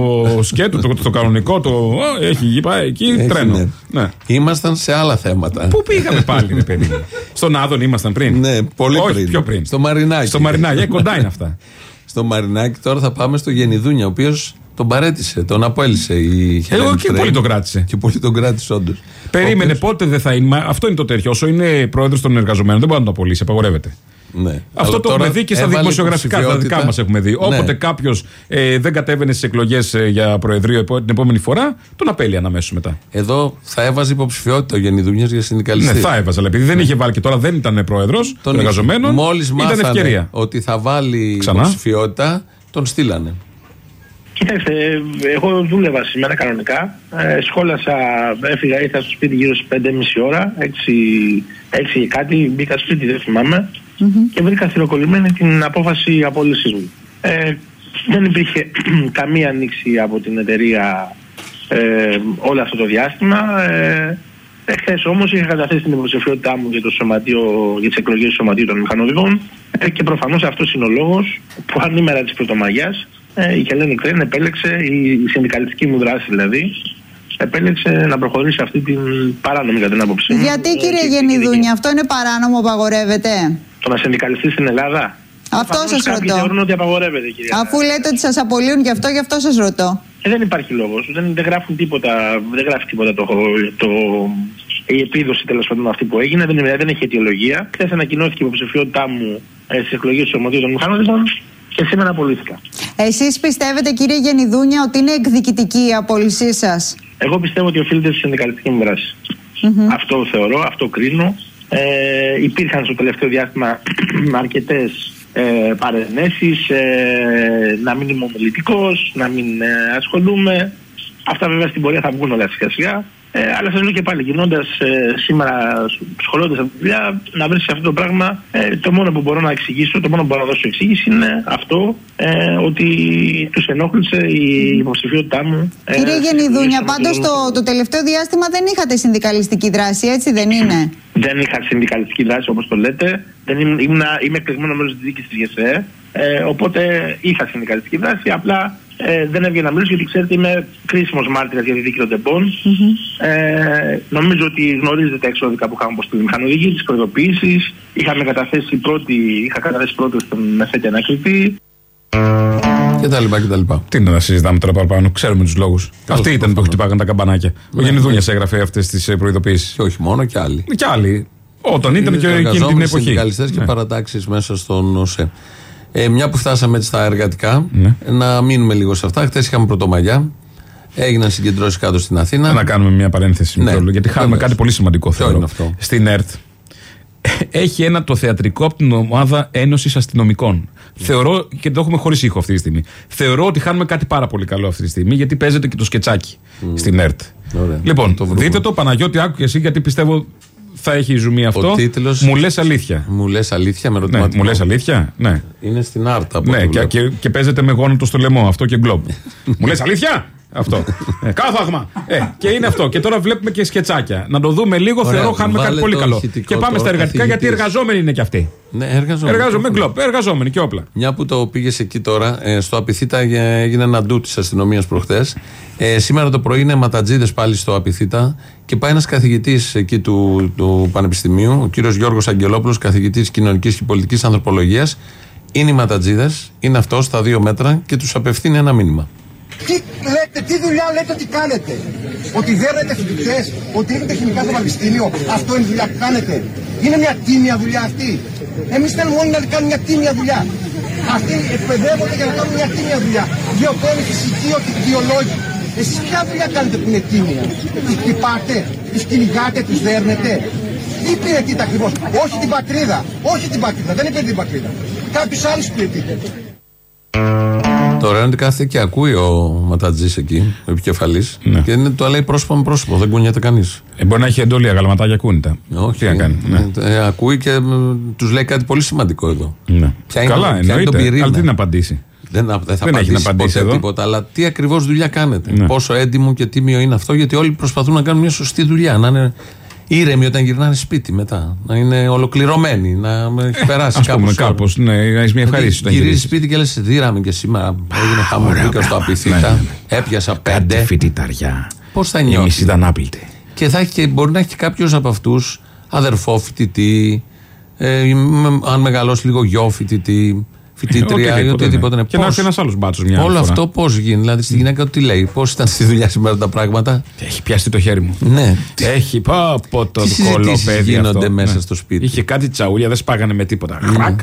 σκέτο, το, το κανονικό, το. ο, έχει πάει εκεί Έχει, τρένο. ναι. Ναι. Ήμασταν σε άλλα θέματα. Πού πήγαμε πάλι, ρε παιδί μου; Στον Άδων ήμασταν πριν; Ναι, πολύ Όχι, πριν. πιο πριν. Στο Μαρινάκι. Στο Μαρινάκι, ε, κοντά είναι αυτά. Στο Μαρινάκι τώρα θα πάμε στο Γενιδούνια, ο οποίος τον παρέτησε, τον απέλησε η Χελένη Εγώ και Φρέιν. πολύ τον κράτησε. Και πολύ τον κράτησε, όντως. Περίμενε πότε δεν θα είναι. μα Αυτό είναι το τέτοιο. Όσο είναι πρόεδρος των εργαζομένων, δεν μπορεί να το απολύσει, απαγορεύεται. Ναι. Αυτό Αλλά το τώρα έχουμε δει και στα έβαλε δημοσιογραφικά. Τα υποψηφιότητα. δικά μας έχουμε δει. Ναι. Όποτε κάποιος ε, δεν κατέβαινε στις εκλογές για προεδρείο επο- την επόμενη φορά, τον απέλυαν αμέσω μετά. Εδώ θα έβαζε υποψηφιότητα ο Γενιδούνια για Ναι, συνδικαλιστή. θα έβαζε. Αλλά επειδή δεν είχε βάλει και τώρα δεν ήταν πρόεδρος των εργαζομένων, Μόλις ήταν μάθανε ευκαιρία. ότι θα βάλει Ξανά. υποψηφιότητα, τον στείλανε. Κοιτάξτε, ε, εγώ δούλευα σήμερα κανονικά. Ε, σχόλασα, έφυγα, ήρθα στο σπίτι γύρω στις 5.30 ώρα, 6, 6 και κάτι, μπήκα στο σπίτι, δεν θυμάμαι, και βρήκα θηροκολλημένη την απόφαση απόλυσής μου. Ε, δεν υπήρχε καμία ανοίξη από την εταιρεία ε, όλο αυτό το διάστημα. Ε, Εχθές όμως είχα καταθέσει την υποψηφιότητά μου για, το σωματείο, για τις εκλογές του Σωματείου των Μηχανοδηγών ε, και προφανώς αυτός είναι ο λόγος που ανήμερα της Πρωτομαγιάς ε, η Χελένη Κρέν επέλεξε, η, η συνδικαλιστική μου δράση δηλαδή, επέλεξε να προχωρήσει αυτή την παράνομη κατά την άποψή μου. Γιατί ε, κύριε και- και Γενιδούνια, αυτό είναι παράνομο, απαγορεύεται; Το να συνδικαλιστεί στην Ελλάδα; Αυτό Προφανώς σας κάποιοι ρωτώ. θεωρούν ότι απαγορεύεται, κυρία. Αφού λέτε ότι σας απολύουν γι' αυτό, γι' αυτό σας ρωτώ. Ε, δεν υπάρχει λόγος. Δεν, δεν γράφουν τίποτα. Δεν γράφει τίποτα το, το, η επίδοση τέλος πάντων αυτή που έγινε. Δεν, δεν έχει αιτιολογία. Χθες ανακοινώθηκε η υποψηφιότητά μου ε, στις εκλογές του Ομοδίου των Μηχανόδων και σήμερα απολύθηκα. Εσείς πιστεύετε κύριε Γενιδούνια ότι είναι εκδικητική η απόλυσή σας; Εγώ πιστεύω ότι οφείλεται στη συνδικαλιστική μου δράση. Αυτό θεωρώ, αυτό κρίνω. Ε, υπήρχαν στο τελευταίο διάστημα αρκετές ε, παρενέσεις, ε, να μην είμαι ομιλητικός, να μην ε, ασχολούμαι. Αυτά βέβαια στην πορεία θα βγουν όλα σιγά σιγά. Ε, αλλά σα λέω και πάλι, γυρνώντας ε, σήμερα, σχολώντας από τη δουλειά, να βρεις αυτό το πράγμα. Ε, το μόνο που μπορώ να εξηγήσω, το μόνο που μπορώ να δώσω εξήγηση είναι αυτό, ε, ότι τους ενόχλησε η υποψηφιότητά μου. ε, Κύριε στις Γενιδούνια, εκλογές του πάντως Σωματείου το, το τελευταίο διάστημα δεν είχατε συνδικαλιστική δράση, έτσι δεν είναι; Δεν είχα συνδικαλιστική δράση όπως το λέτε. Δεν ήμουν, ήμουν, είμαι εκλεγμένο μέλο της διοίκησης της ΓΕΣΕ. Ε, οπότε είχα συνδικαλιστική δράση. Απλά ε, δεν έβγαινα να μιλήσω γιατί ξέρετε είμαι κρίσιμος μάρτυρας για τη δίκη των τεμπών. Ε, νομίζω ότι γνωρίζετε τα εξώδικα που είχαμε αποστείλει μηχανοδηγή, τις προειδοποιήσεις. Είχαμε καταθέσει πρώτη, είχα καταθέσει πρώτο στον μεθέτη ανακριτή. Και τα λοιπά και τα λοιπά. Τι να συζητάμε τώρα παραπάνω, ξέρουμε τους λόγους. Αυτοί ήταν που χτυπάγαν τα καμπανάκια. Ο Γενιδούνια έγραφε αυτές τις προειδοποιήσει. Και όχι μόνο, και άλλοι. Και άλλοι. Όταν ήταν και εκείνη την Εργαζόμενοι, εποχή. συνδικαλιστές και Ναι. παρατάξεις μέσα στον ΟΣΕ. Ε, μια που φτάσαμε έτσι στα εργατικά, Ναι. να μείνουμε λίγο σε αυτά. Χθες είχαμε πρωτομαγιά. Έγιναν συγκεντρώσεις κάτω στην Αθήνα. Να κάνουμε μια παρένθεση. Ναι. μικρό, γιατί χάνουμε Βεβαίως. κάτι πολύ σημαντικό Ποιο θεωρώ. είναι αυτό; Στην ΕΡΤ. Έχει ένα το θεατρικό από την ομάδα Ένωσης Αστυνομικών. Θεωρώ, και το έχουμε χωρίς ήχο αυτή τη στιγμή. Θεωρώ ότι χάνουμε κάτι πάρα πολύ καλό αυτή τη στιγμή, γιατί παίζεται και το σκετσάκι στην ΕΡΤ. Ωραία. Λοιπόν, Το βρούμε. δείτε το Παναγιώτη, άκου και εσύ, γιατί πιστεύω θα έχει ζουμί αυτό. τίτλος- Μου λες αλήθεια. Μου λες αλήθεια με Ναι, ερωτηματικό. μου λες αλήθεια. Ναι. Είναι στην Άρτα. από Ναι, ό,τι και, βλέπω. και, και παίζεται με γόνατο στο λαιμό, αυτό και γκλόμπ. Μου λες αλήθεια! Αυτό. ε, κάθαγμα. Ε, και είναι αυτό. Και τώρα βλέπουμε και σκετσάκια. Να το δούμε λίγο, Ωραία, θεωρώ χάνουμε κάτι βάλε πολύ το καλό. ηχητικό Και πάμε τώρα, στα εργατικά γιατί καθηγητής. εργαζόμενοι είναι και αυτοί. Ναι, εργαζόμενοι. Εργαζόμενοι, γκλόμπ, εργαζόμενοι και όπλα. Μια που το πήγες εκεί τώρα, ε, στο Απιθύτα ε, έγινε ένα ντου της αστυνομίας προχθές. Ε, σήμερα το πρωί είναι ματατζίδες πάλι στο Απιθύτα και πάει ένας καθηγητής εκεί του, του Πανεπιστημίου, ο κύριος Γιώργος Αγγελόπουλος, καθηγητής κοινωνικής και πολιτικής ανθρωπολογίας. Είναι οι ματατζίδες, είναι αυτός στα δύο μέτρα και τους απευθύνει ένα μήνυμα. Τι λέτε, τι δουλειά λέτε ότι κάνετε; Ότι δέρνετε φοιτητές, ότι έχετε χημικά στο πανεπιστήμιο. Αυτό είναι η δουλειά που κάνετε. Είναι μια τίμια δουλειά αυτή. Εμείς θέλουμε όλοι να κάνουμε μια τίμια δουλειά. Αυτοί εκπαιδεύονται για να κάνουν μια τίμια δουλειά. Γεωπόνοι, φυσικοί, ότι βιολόγοι. Εσείς ποια δουλειά κάνετε που είναι τίμια; Τους χτυπάτε, τους κυνηγάτε, τους δέρνετε; Τι υπηρετείτε ακριβώς; Όχι την πατρίδα. Όχι την πατρίδα. Δεν υπηρετείτε την πατρίδα. Κάποιου άλλου υπηρετείτε. Το ωραίο είναι ότι κάθεται και ακούει ο ματατζής εκεί, ο επικεφαλής. Ναι. Και είναι, το λέει πρόσωπο με πρόσωπο, δεν κουνιέται κανείς. Ε, μπορεί να έχει εντολή, αγαλματάκια κούνητα. Όχι. Τι να κάνει. Ναι. Ε, ε, ακούει και τους λέει κάτι πολύ σημαντικό εδώ. Ναι. Ποια είναι- Καλά, ποια είναι τον εννοείται. πυρήνα. Αλλά τι να απαντήσει. Δεν, δεν θα Δεν έχει απαντήσει, να απαντήσει ποτέ εδώ. τίποτα. Αλλά τι ακριβώς δουλειά κάνετε. Ναι. Πόσο έντιμο και τίμιο είναι αυτό, γιατί όλοι προσπαθούν να κάνουν μια σωστή δουλειά. Να είναι ήρεμοι όταν γυρνάνε σπίτι μετά. Να είναι ολοκληρωμένοι. Να έχει περάσει Α κάπως πούμε, όλο. κάπως. Ναι, να έχεις μια ευχαρίστηση. όταν Γυρίζεις γυρίσεις. σπίτι και λες: Δίραμε και σήμερα. Έγινε χαμός. ωραία Μπήκα στο πράγμα. απειθήτα. Ναι, ναι, ναι. Έπιασα Κάτι πέντε. φοιτηταριά. Πώς θα Εμεί νιώσει. ήταν άπλητοι. Και θα έχει και, μπορεί να έχει κάποιος από αυτούς αδερφό φοιτητή, ε, με- αν μεγαλώσει λίγο γιο φοιτητή, φοιτήτρια ή οτιδήποτε. ναι. είναι. Και να Πώς- έρθει ένας άλλος μπάτσος μια άλλη Όλο φορά. αυτό πώς γίνει, δηλαδή στη γυναίκα του τι λέει, πώς ήταν στη δουλειά σήμερα τα πράγματα; Έχει πιάσει το χέρι μου. Ναι. Έχει πω από το Τι συζητήσεις κολοπέδι γίνονται αυτό. μέσα Ναι. στο σπίτι; Είχε κάτι τσαούλια, δεν σπάγανε με τίποτα. Χρακ.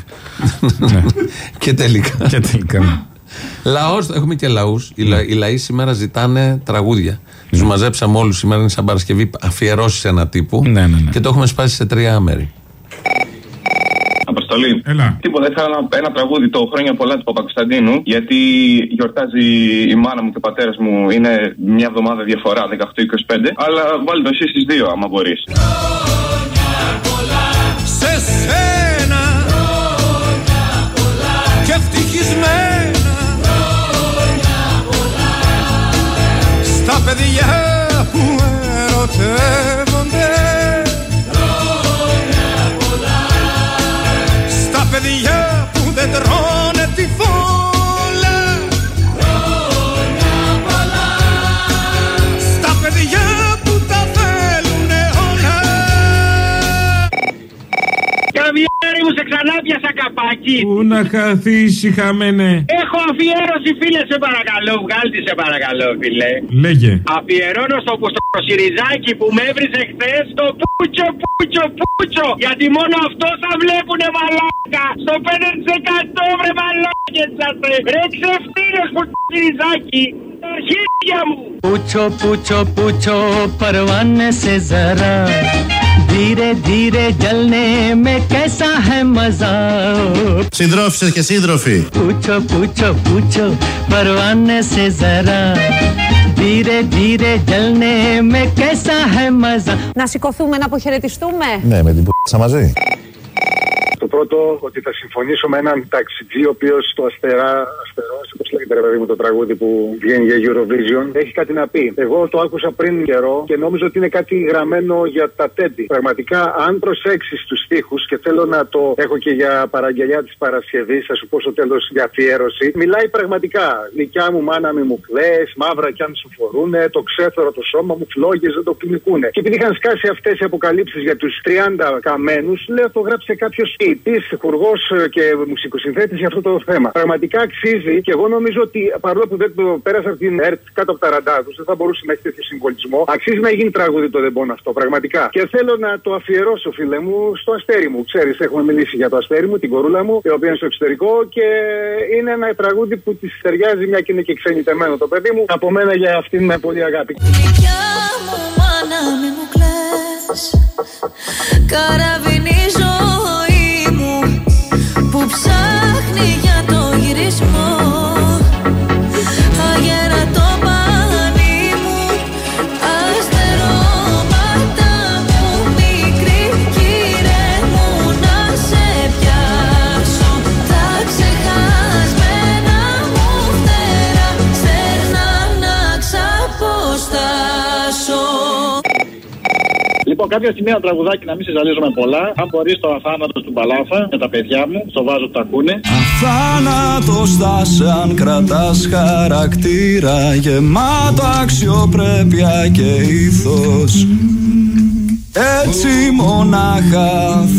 Ναι. και τελικά. Και τελικά. ναι. Λαός, έχουμε και λαούς. Οι, λα- οι λαοί σήμερα ζητάνε τραγούδια. Τους μαζέψαμε όλους σήμερα, είναι σαν Παρασκευή, αφιερώσεις ένα τύπου. Ναι, ναι, ναι. Και το έχουμε σπάσει σε τρία μέρη. Αποστολή. Έλα. Τίποτα, ήθελα ένα, ένα τραγούδι το χρόνια πολλά του Παπακοσταντίνου, γιατί γιορτάζει η μάνα μου και ο πατέρας μου. Είναι μια εβδομάδα διαφορά, 18-25. Αλλά βάλει το εσύ στις δύο, άμα μπορείς. σε σένα και ευτυχισμένα στα παιδιά που ερωτεύονται παιδιά Αγόρι μου, σε ξανά πιασα καπάκι. Πού να χαθείς, χαμένε. Έχω αφιέρωση, φίλε, σε παρακαλώ. Βγάλτε σε παρακαλώ, φίλε. Λέγε. Αφιερώνω στο, στο που με έβρισε χθες το πούτσο, πούτσο, πούτσο. Γιατί μόνο αυτό θα βλέπουνε μαλάκα. Στο 5% βρε μαλάκες σα Ρε ξεφτύρε που το Τα μου. Πούτσο, πούτσο, πούτσο, παρβάνε σε ζαρά. धीरे धीरे जलने में कैसा है मजा Συντρόφισσες και σύντροφοι, पूछो पूछो पूछो परवाने से जरा धीरे धीरे जलने में कैसा है मजा Να σηκωθούμε, να αποχαιρετιστούμε. ναι, με την π***σα μαζί. Το πρώτο, ότι θα συμφωνήσω με έναν ταξιτζή, ο οποίος το αστερά, αστερό, πώ λέγεται ρε παιδί μου το τραγούδι που βγαίνει για Eurovision, έχει κάτι να πει. Εγώ το άκουσα πριν καιρό και νόμιζα ότι είναι κάτι γραμμένο για τα τέντη. Πραγματικά, αν προσέξεις τους στίχους και θέλω να το έχω και για παραγγελιά της Παρασκευής, θα σου πω στο τέλος για αφιέρωση, μιλάει πραγματικά. Δικιά μου μάνα μη μου κλε, μαύρα κι αν σου φορούνε, το ξέφερο το σώμα μου, φλόγε δεν το κλινικούνε. Και επειδή είχαν σκάσει αυτές οι αποκαλύψεις για τους 30 καμένους, λέω το γράψε κάποιος feed. Ποιητή, χουργό και μουσικοσυνθέτη για αυτό το θέμα. Πραγματικά αξίζει και εγώ νομίζω ότι παρόλο που δεν το πέρασα από την ΕΡΤ κάτω από τα ραντά τους, δεν θα μπορούσε να έχει τέτοιο συμβολισμό. Αξίζει να γίνει τραγούδι το δεμπόν αυτό, πραγματικά. Και θέλω να το αφιερώσω, φίλε μου, στο αστέρι μου. Ξέρεις, έχουμε μιλήσει για το αστέρι μου, την κορούλα μου, η οποία είναι στο εξωτερικό και είναι ένα τραγούδι που της ταιριάζει, μια και είναι και ξενιτεμένο το παιδί μου. Από μένα για αυτήν με πολύ αγάπη. Μάνα Που ψάχνει για το κάποια στιγμή ένα τραγουδάκι να μην σε ζαλίζουμε πολλά. Αν μπορείς το αθάνατο του Μπαλάφα με τα παιδιά μου, στο βάζω που τα ακούνε. Αθάνατος θα σε αν κρατάς χαρακτήρα Γεμάτο αξιοπρέπεια και ήθος Έτσι μονάχα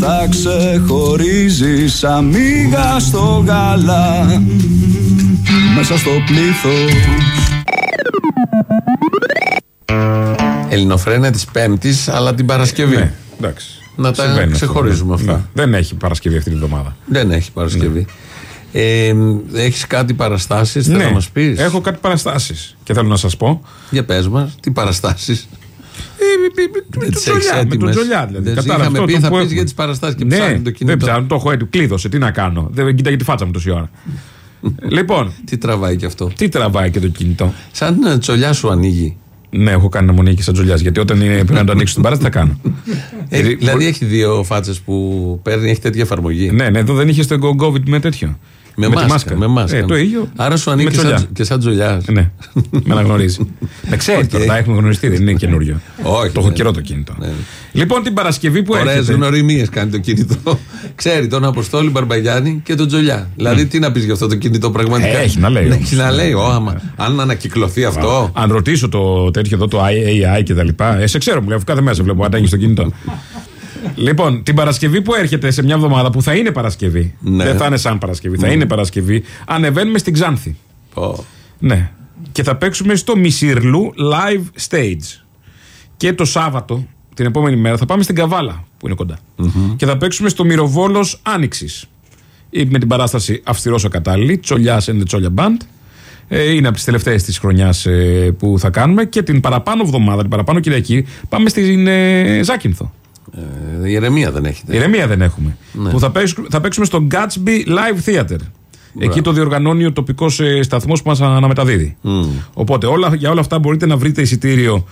θα ξεχωρίζεις αμίγα στο γάλα Μέσα στο πλήθος Ελληνοφρένια της Πέμπτης, αλλά την Παρασκευή. Ναι, εντάξει. Να τα Συμβαίνει αυτό, ξεχωρίζουμε ναι. αυτά. Ναι. Δεν έχει Παρασκευή αυτή την εβδομάδα. Δεν έχει Παρασκευή. Ε, έχεις κάτι παραστάσεις, θέλω Ναι, να μας πεις; Έχω κάτι παραστάσεις και θέλω να σας πω. Για πες μας, τι παραστάσεις; Με τον Τζολιά, με τον Τζολιά δηλαδή. Δεν Κατάλαβες είχαμε αυτό πει, το θα που πεις έχουμε. για τις παραστάσεις και ναι, ψάχνει το Δεν κινητό. ψάχνω, το έχω έτοιμο. Κλείδωσε, τι να κάνω. Δεν κοίταγε τη φάτσα μου τόση ώρα. λοιπόν. Τι τραβάει και αυτό; Τι τραβάει και το κινητό; Σαν ε, τσολιά σου ανοίγει. Ναι, έχω κάνει αναμονή και σαν τζολιά. Γιατί όταν είναι, πρέπει να το ανοίξω την παράσταση, θα κάνω. Ε, δηλαδή έχει δύο φάτσες που παίρνει, έχει τέτοια εφαρμογή. ναι, ναι, εδώ δεν είχε το COVID με τέτοιο. Με, τη μάσκα, με μάσκα. Ε, το ίδιο. Άρα σου με ανοίγει και τζολιά. σαν, και σαν τζολιά. Ναι, με αναγνωρίζει. με ξέρει τώρα, τα έχουμε γνωριστεί, δεν είναι καινούριο. Όχι, Το έχω ναι. καιρό το κινητό. Λοιπόν, την Παρασκευή που Ωραίε έρχεται. γνωριμίες κάνει το κινητό. Ξέρει τον Αποστόλη Μπαρμπαγιάννη και τον Τζολιά. Δηλαδή, τι να πεις για αυτό το κινητό πραγματικά; Ε, έχει να λέει Ναι, όμως. Έχει να λέει. Ω, άμα, αν ανακυκλωθεί αυτό. Αν ρωτήσω το τέτοιο εδώ, το AI και τα λοιπά. Ε, σε ξέρω, μου λέει, αφού κάθε μέρα σε βλέπω, αν στο κινητό. Λοιπόν, την Παρασκευή που έρχεται σε μια εβδομάδα που θα είναι Παρασκευή. Ναι. Δεν θα είναι σαν Παρασκευή, θα Ναι. είναι Παρασκευή. Ανεβαίνουμε στην Ξάνθη. Πω. Ναι. Και θα παίξουμε στο Μισιρλού Live Stage. Και το Σάββατο, την επόμενη μέρα, θα πάμε στην Καβάλα, που είναι κοντά. Και θα παίξουμε στο Μυροβόλος Άνοιξης. Με την παράσταση Αυστηρός ο Κατάλληλη, Τσολιά and the Τσόλια Band. Ε, είναι από τις τελευταίες της χρονιάς που θα κάνουμε. Και την παραπάνω εβδομάδα, την παραπάνω Κυριακή, πάμε στην ε, Ζάκυνθο. Ε, ηρεμία δεν έχετε. Ηρεμία δεν έχουμε. Ναι. Που θα, παίξ- θα παίξουμε στο Gatsby Live Theater. Εκεί το διοργανώνει ο τοπικός σταθμός που μας αναμεταδίδει. Οπότε όλα, για όλα αυτά μπορείτε να βρείτε εισιτήριο.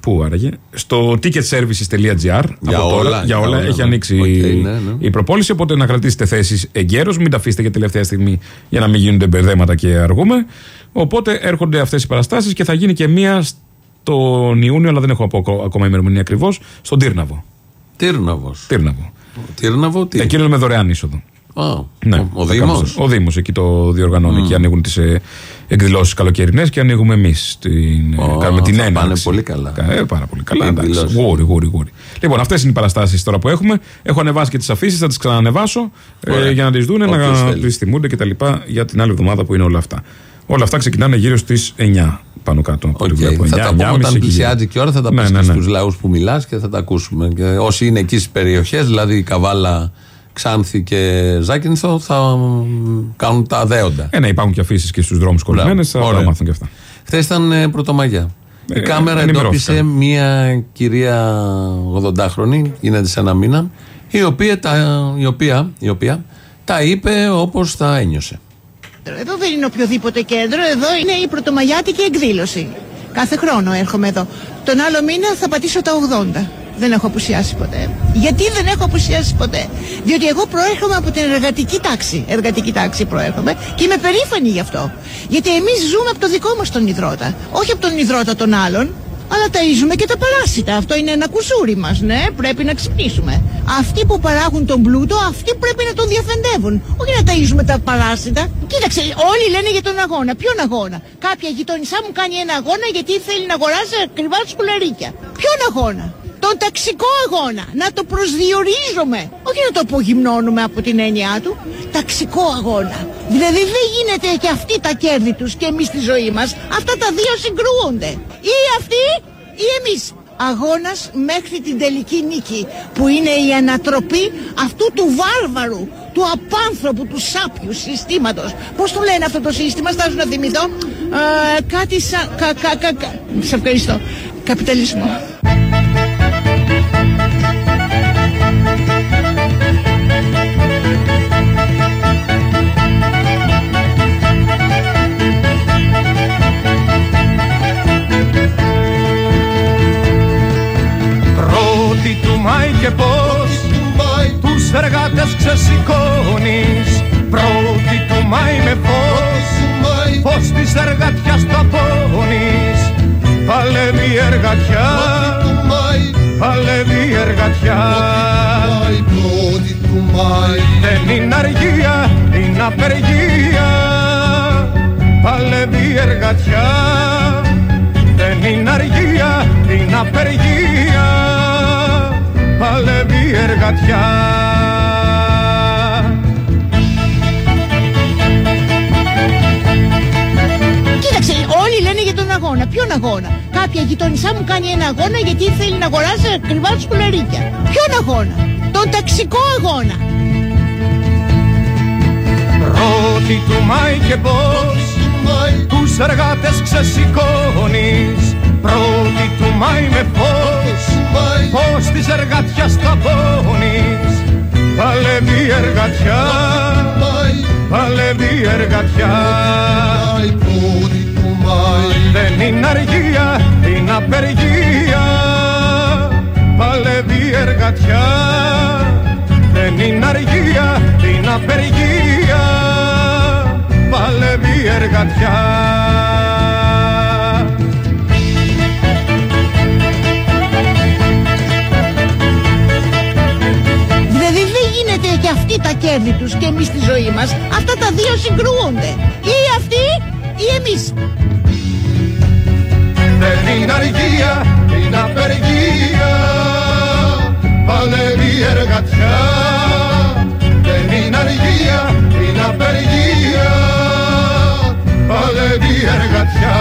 Πού άραγε; Στο ticketservices.gr. Για από όλα, για για όλα. όλα, Έχει ναι. ανοίξει Οκ, η- ναι, ναι. η προπόληση. Οπότε να κρατήσετε θέσεις εγκαίρως. Μην τα αφήσετε για τελευταία στιγμή για να μην γίνονται μπερδέματα και αργούμε. Οπότε έρχονται αυτές οι παραστάσεις και θα γίνει και μία στον Ιούνιο, αλλά δεν έχω απο- ακόμα ημερομηνία ακριβώς, στον Τύρναβο. Τύρναβος. Τύρναβο. Τύρναβο, τι; Εκεί είναι με δωρεάν είσοδο. Α, Ναι, ο, ο θα Δήμος. κάνουμε- Ο Δήμος εκεί το διοργανώνει και ανοίγουν τις ε, εκδηλώσεις καλοκαιρινές και ανοίγουμε εμείς. κάνουμε την θα έναρξη. πάνε πολύ καλά. Κα- Ε, πάρα πολύ καλά. Οι Εντάξει. εκδηλώσεις. Γούρι, γούρι, γούρι. Λοιπόν, αυτές είναι οι παραστάσεις τώρα που έχουμε. Έχω ανεβάσει και τις αφήσεις, θα τις ξανανεβάσω ε, Ωραία. για να τις δούνε, Όποιος να θέλει. τις θυμούνται και τα λοιπά για την άλλη εβδομάδα που είναι όλα αυτά. Όλα αυτά ξεκινάνε γύρω στις 9 πάνω κάτω. από ό,τι Οκ. βλέπω. Θα 9, τα πούμε 9.30 όταν εκεί πλησιάζει και η ώρα, θα τα Ναι, πεις ναι, και ναι. στους λαούς που μιλάς και θα τα ακούσουμε. Και όσοι είναι εκεί στις περιοχές, δηλαδή Καβάλα, Ξάνθη και Ζάκυνθο, θα μ, κάνουν τα δέοντα. Ε, ναι, υπάρχουν και αφίσες και στους δρόμους κολλημένες, θα Ωραία. τα μάθουν και αυτά. Χθες ήταν ε, Πρωτομαγιά. Η Ε, κάμερα ενημερώθηκα. εντόπισε μία κυρία 80χρονη, γίνεται σε ένα μήνα, η οποία τα, η οποία, η οποία τα είπε όπως τα ένιωσε. Εδώ δεν είναι οποιοδήποτε κέντρο, εδώ είναι η πρωτομαγιάτικη εκδήλωση. Κάθε χρόνο έρχομαι εδώ. Τον άλλο μήνα θα πατήσω τα 80. Δεν έχω απουσιάσει ποτέ. Γιατί δεν έχω απουσιάσει ποτέ; Διότι εγώ προέρχομαι από την εργατική τάξη. Εργατική τάξη προέρχομαι και είμαι περήφανη γι' αυτό. Γιατί εμείς ζούμε από το δικό μας τον υδρότα. Όχι από τον υδρότα των άλλων. Αλλά ταΐζουμε και τα παράσιτα. Αυτό είναι ένα κουσούρι μας, ναι. Πρέπει να ξυπνήσουμε. Αυτοί που παράγουν τον πλούτο, αυτοί πρέπει να τον διαφεντεύουν. Όχι να ταΐζουμε τα παράσιτα. Κοίταξε, όλοι λένε για τον αγώνα. Ποιον αγώνα; Κάποια γειτόνισά μου κάνει ένα αγώνα γιατί θέλει να αγοράσει ακριβά σκουλαρίκια. Ποιον αγώνα; Το τον ταξικό αγώνα, να το προσδιορίζουμε, όχι να το απογυμνώνουμε από την έννοιά του, ταξικό αγώνα. Δηλαδή δεν γίνεται και αυτοί τα κέρδη τους και εμείς στη ζωή μας, αυτά τα δύο συγκρούονται. Ή αυτοί ή εμείς. Αγώνας μέχρι την τελική νίκη που είναι η ανατροπή αυτού του βάρβαρου, του απάνθρωπου, του σάπιου συστήματος. Πώς το λένε αυτό το σύστημα, στάζω να θυμηθώ. Ε, κάτι σαν... Κα, κα, κα, κα. Σε ευχαριστώ. Καπιταλισμό. Πρώτη του Μάη και πώς τους εργάτες ξεσηκώνεις. Πρώτη του Μάη με φως Φως της εργατιάς τα πόνεις Παλεύει η εργατιά Παλεύει η εργατιά. Δεν είναι αργία, είναι απεργία. Παλεύει η εργατιά. Δεν είναι αργία, είναι απεργία Παλεύει η εργατιά Κοίταξε, όλοι λένε για τον αγώνα. Ποιον αγώνα; Κάποια γειτονισά μου κάνει ένα αγώνα γιατί θέλει να αγοράσει ακριβά του πουλερίκια. Ποιον αγώνα; Τον ταξικό αγώνα. Πρώτη του Μάη και πώς τους εργάτες ξεσηκώνεις Πρώτη του Μάη με φως φως της εργατιάς τα πόνεις; Παλεύει η εργατιά. Παλεύει η εργατιά. Δεν είναι αργία, είναι απεργία. Παλεύει η εργατιά. Δεν είναι αργία, είναι απεργία. Παλεύει η εργατιά αυτοί τα κέρδη τους και εμείς στη ζωή μας. Αυτά τα δύο συγκρούονται. Ή αυτοί ή εμείς. Δεν είναι αργία, είναι απεργία Παλεύει η εργατιά Δεν είναι αργία, είναι απεργία Παλεύει η εργατιά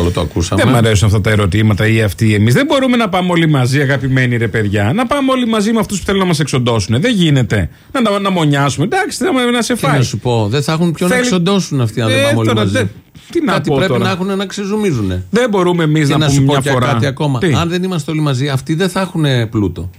Όλο το ακούσαμε. Δεν μ' αρέσουν αυτά τα ερωτήματα ή αυτοί εμείς. Δεν μπορούμε να πάμε όλοι μαζί, αγαπημένοι ρε παιδιά. Να πάμε όλοι μαζί με αυτούς που θέλουν να μας εξοντώσουν. Δεν γίνεται. Να, να, να μονιάσουμε. Εντάξει, να, να σε Τι φάει. να σου πω, δεν θα έχουν ποιον να Θέλει- εξοντώσουν αυτοί αν δεν Ε, πάμε όλοι τώρα, μαζί. δεν- τι να κάτι πω πρέπει τώρα. να έχουν να ξεζουμίζουν. Δεν μπορούμε εμείς Και να, να πούμε σου πω μια και φορά. κάτι ακόμα. Τι; Αν δεν είμαστε όλοι μαζί, αυτοί δεν θα έχουν πλούτο.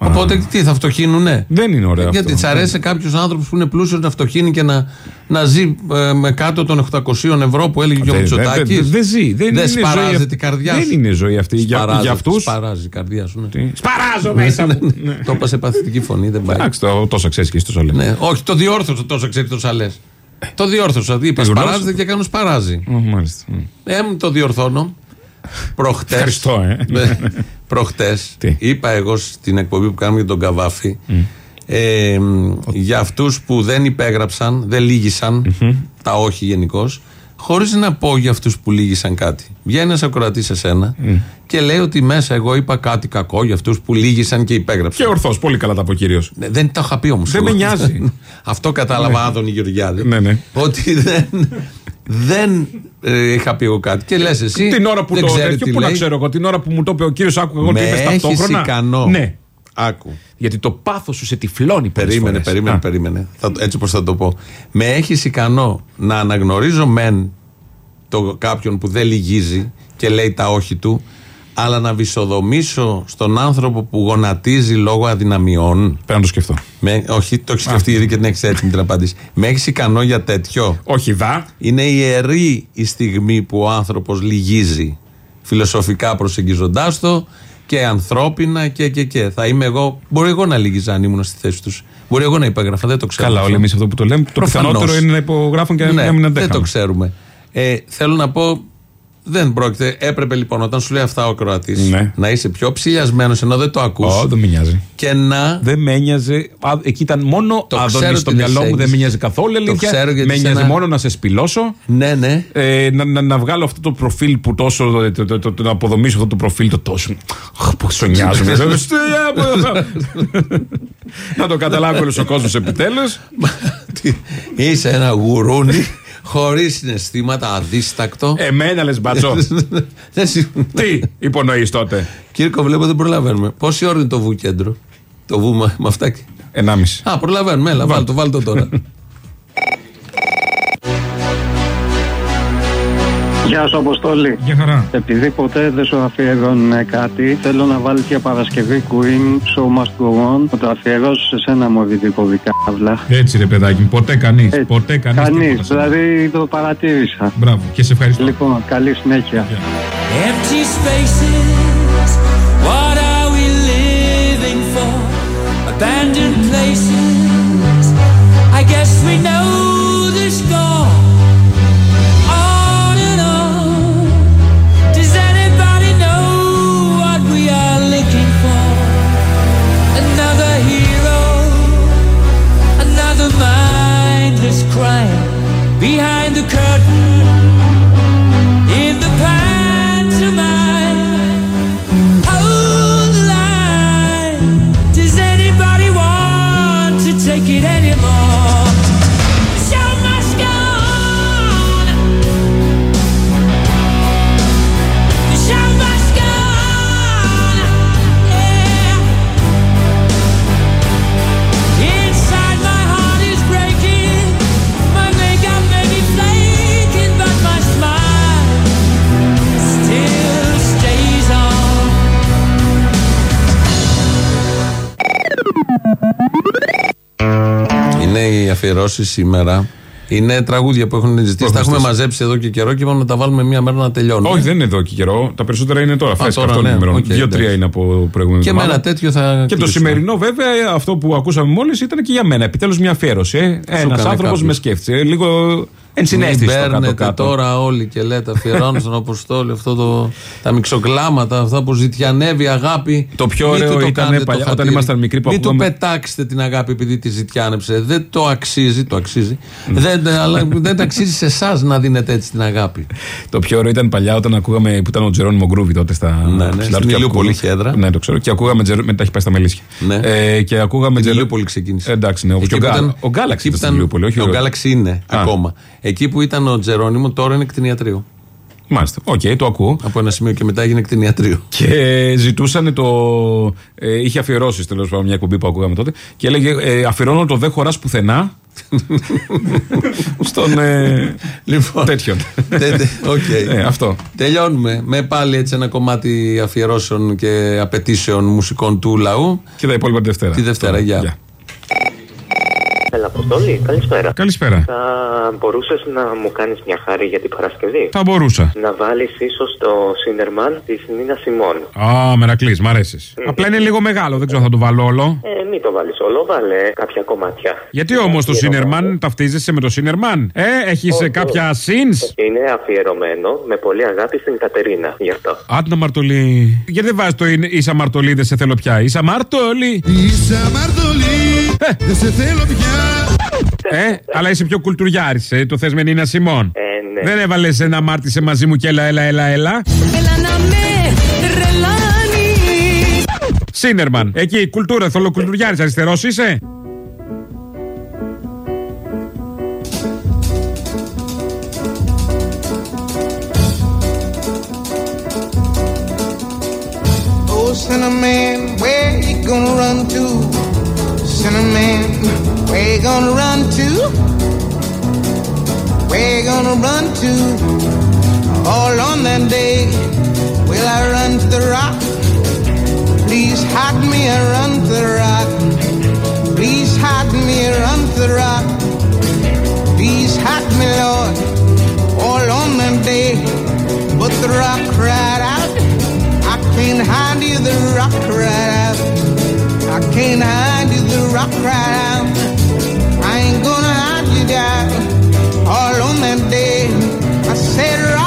Οπότε τι, θα φτωχύνουνε. Δεν είναι ωραίο Γιατί αυτό. της αρέσει σε κάποιους άνθρωπους που είναι πλούσιο να φτωχύνει και να, να ζει ε, με κάτω των 800 ευρώ που έλεγε και ο Δεν- Μητσοτάκης. δεν- δεν ζει. Δεν είναι ζωή σπαράζει αυτή. την καρδιά Δεν σου. είναι ζωή αυτή. Για- Σπαράζει, για αυτούς. Σπαράζει η καρδιά σου. Ναι. Σπαράζω Ναι, μέσα μου. ναι, ναι. Το είπα σε παθητική φωνή, δεν πάει. Εντάξει, το, τόσο ξέρεις και εσύ τόσο λέμε. Ναι, όχι, το διόρθωσα τόσο ξέρεις τόσα λες. Το διόρθωσα. Είπα Τι γνώση; σπαράζεται και κάνω σπαράζει. Ω, Μάλιστα. Μμ. Ε, μου το διορθώνω. Προχτές. Ευχαριστώ, ε. Προχτές είπα εγώ στην εκπομπή που κάνουμε για τον Καβάφη ε, για αυτούς που δεν υπέγραψαν, δεν λύγησαν τα όχι γενικώς, χωρίς να πω για αυτούς που λύγησαν κάτι. Βγαίνει ένας ακροατής σε σένα και λέει ότι μέσα εγώ είπα κάτι κακό για αυτούς που λύγησαν και υπέγραψαν. Και ορθώς, πολύ καλά τα πω κύριο. Ναι, δεν το είχα πει όμως. Δεν με νοιάζει. Αυτό κατάλαβα, Άδωνη Γεωργιάδη. Ναι, ναι. Ότι δεν, δεν ε, είχα πει εγώ κάτι. Και λες εσύ. Την ώρα που δεν το ξέρει τέτοιο, τι πού να λέει. ξέρω εγώ, την ώρα που μου το είπε ο κύριος Άκου, εγώ Με το είπε έχεις ταυτόχρονα. ικανό. Ναι. Άκου. Γιατί το πάθος σου σε τυφλώνει πολλές Περίμενε, φορές. περίμενε, Α. περίμενε. Θα, το- έτσι όπω θα το πω. Με έχεις ικανό να αναγνωρίζω μεν το κάποιον που δεν λυγίζει και λέει τα όχι του, αλλά να βυσοδομήσω στον άνθρωπο που γονατίζει λόγω αδυναμιών. Πρέπει να το σκεφτώ. Με, όχι, το έχεις σκεφτεί ήδη και την έχεις έτοιμη την απάντηση. Με έχεις ικανό για τέτοιο; Όχι, δα. Είναι ιερή η στιγμή που ο άνθρωπος λυγίζει. Φιλοσοφικά προσεγγίζοντάς το και ανθρώπινα και, και, και. Θα είμαι εγώ. Μπορεί εγώ να λύγιζα αν ήμουν στη θέση τους. Μπορεί εγώ να υπέγραφα, δεν το ξέρω. Καλά, αυτό. όλοι εμείς αυτό που το λέμε. Το Προφανώς. πιθανότερο είναι να υπογράφουν και να ναι, μην δεν αντέχαμε. το ξέρουμε. Ε, θέλω να πω, Δεν πρόκειται. Έπρεπε λοιπόν όταν σου λέει αυτά ο Κροατής Ναι. να είσαι πιο ψηλιασμένος ενώ δεν το ακούς. Ω, δεν με νοιάζει. Και να. Δεν με ένοιαζε. Α, Εκεί ήταν μόνο Το Άδωνη ξέρω στο τι μυαλό μου, έχεις. δεν με νοιάζει καθόλου. Το αλήθεια. ξέρω γιατί με σε νοιάζει ένα- μόνο να σε σπηλώσω. Ναι, ναι. Ε, να, να, να βγάλω αυτό το προφίλ που τόσο. Το, το, το, το- να αποδομήσω αυτό το προφίλ το τόσο. Αχ, πόσο νοιάζομαι. να το καταλάβει όλος ο κόσμος επιτέλους. Είσαι ένα γουρούνι χωρίς συναισθήματα, αδίστακτο. Εμένα λες μπατσό. Δεν συ- Τι υπονοείς τότε; Κύρκο, βλέπω δεν προλαβαίνουμε. Πόση ώρα είναι το βου κέντρο. Το βου με με αυτά. Ενάμιση. Α, προλαβαίνουμε. Έλα, βάλ το, βάλ το τώρα. Γεια σου Αποστόλη. Γεια χαρά. Επειδή ποτέ δεν σου αφιερώνουν κάτι, θέλω να βάλει για Παρασκευή Queen Show Must Go On. Θα το αφιερώσω σε σένα μου διδικοβικά αυλά. Έτσι ρε παιδάκι μου, ποτέ κανείς. Ποτέ κανείς. Κανείς, δηλαδή το παρατήρησα. Μπράβο και σε ευχαριστώ. Λοιπόν, καλή συνέχεια. Empty spaces, what are we living for? Abandoned places, I guess we know οι αφιερώσει σήμερα. Είναι τραγούδια που έχουν ζητήσει. Τα έχουμε ζητήσει. μαζέψει εδώ και καιρό και είπαμε να τα βάλουμε μία μέρα να τελειώνουμε. Όχι, δεν είναι εδώ και καιρό. Τα περισσότερα είναι τώρα. Φρέσκα τώρα, αυτό ναι, το νούμερο. οκ, Δύο-τρία εντάξει. είναι από προηγούμενη Και με εβδομάδα. ένα τέτοιο θα. Και το κλείσουμε. σημερινό, βέβαια, αυτό που ακούσαμε μόλις ήταν και για μένα. Επιτέλους μια αφιέρωση. Ε. Ένας έκανε άνθρωπος κάποιος. με σκέφτησε. Ε, Λίγο ενσυναίσθηση Μην στο παίρνετε κάτω-κάτω. τώρα όλοι και λέτε αφιερώνω στον Αποστόλη αυτό το, τα μυξοκλάματα, αυτά που ζητιανεύει η αγάπη. Το πιο Μην του ωραίο το ήταν κάνετε το παλιά, όταν χατήρι. ήμασταν μικροί που Μην του ακούγαμε- πετάξετε την αγάπη επειδή τη ζητιάνεψε. Δεν το αξίζει, το αξίζει. δεν, αλλά δεν αξίζει σε εσάς να δίνετε έτσι την αγάπη. Το πιο ωραίο ήταν παλιά όταν ακούγαμε που ήταν ο Τζερόνιμο Γκρούβι τότε στα Ναι, ναι, ψηλά στην του και Ηλιούπολη ακούγαμε- είχε έδρα. Ναι, το ξέρω. Και ακούγαμε Τζερό- μετά έχει πάει στα Μελίσια. Ναι. Ε, και ακούγαμε Την Τζερό- Ηλιούπολη ξεκίνησε. Ε, εντάξει, ναι, όπως Εκεί και ο, που Γκάλα- ήταν- ο Γκάλαξ εκεί ήταν που στην Ηλιούπολη, όχι Ο Γκάλαξ είναι Α. ακόμα. Εκεί που ήταν ο Τζερόνιμο τώρα είναι κτηνιατρείο. Μάλιστα. Οκ, το ακούω. Από ένα σημείο και μετά έγινε κτηνιατρείο. Και ζητούσαν το. Ε, είχε αφιερώσεις τέλος πάντων μια εκπομπή που ακούγαμε τότε. Και έλεγε ε, Αφιερώνω το δεν χωράς πουθενά. στον. Ε, Λοιπόν, τέτοιον. τε- τε- οκ. Ε, αυτό. Τελειώνουμε με πάλι έτσι ένα κομμάτι αφιερώσεων και απαιτήσεων μουσικών του λαού. Και τα υπόλοιπα τη Δευτέρα. Τη Δευτέρα, γεια. Γεια. Έλα, Αποστόλη, καλησπέρα. Καλησπέρα. Θα μπορούσες να μου κάνεις μια χάρη για την Παρασκευή; Θα μπορούσα. Να βάλεις ίσως το Sinnerman της Nina Simone. Α, μερακλής, μ' αρέσεις. Απλά είναι λίγο μεγάλο, δεν ξέρω αν θα το βάλω όλο. Ε, μην το βάλεις όλο, βάλε κάποια κομμάτια. Γιατί όμως το Σίνερμαν ταυτίζεσαι με το Σίνερμαν. Ε, έχεις κάποια σύνς. Είναι αφιερωμένο με πολύ αγάπη στην Κατερίνα γι' αυτό. Άντε να μαρτωλή. Γιατί δεν βάζεις το είναι- Ίσα μαρτωλή, δεν σε θέλω πια. Ίσα μαρτωλή. Είσαι μαρτωλή, δεν σε θέλω πια. Ε, αλλά είσαι πιο κουλτουριάρης, ε, το θες με Νίνα Σιμών. Ε, ναι. Δεν έβαλες ένα μάρτισε μαζί μου και έλα, έλα, έλα, έλα. Έλα να με τρελάνεις Σίνερμαν. Εκεί, κουλτούρα, θολοκουλτουριάρης, αριστερός είσαι; Oh, Cinnamon, where you gonna run to? Where you gonna run to? Where you gonna run to? All on that day, will I run to the rock? Please hide me, I run to the rock. Please hide me, I run to the rock. Please hide me, Lord, all on that day. But the rock cried out. I can't hide you, the rock cried out. I can't hide you, the rock cried out gonna hunt you down all on that day. I said.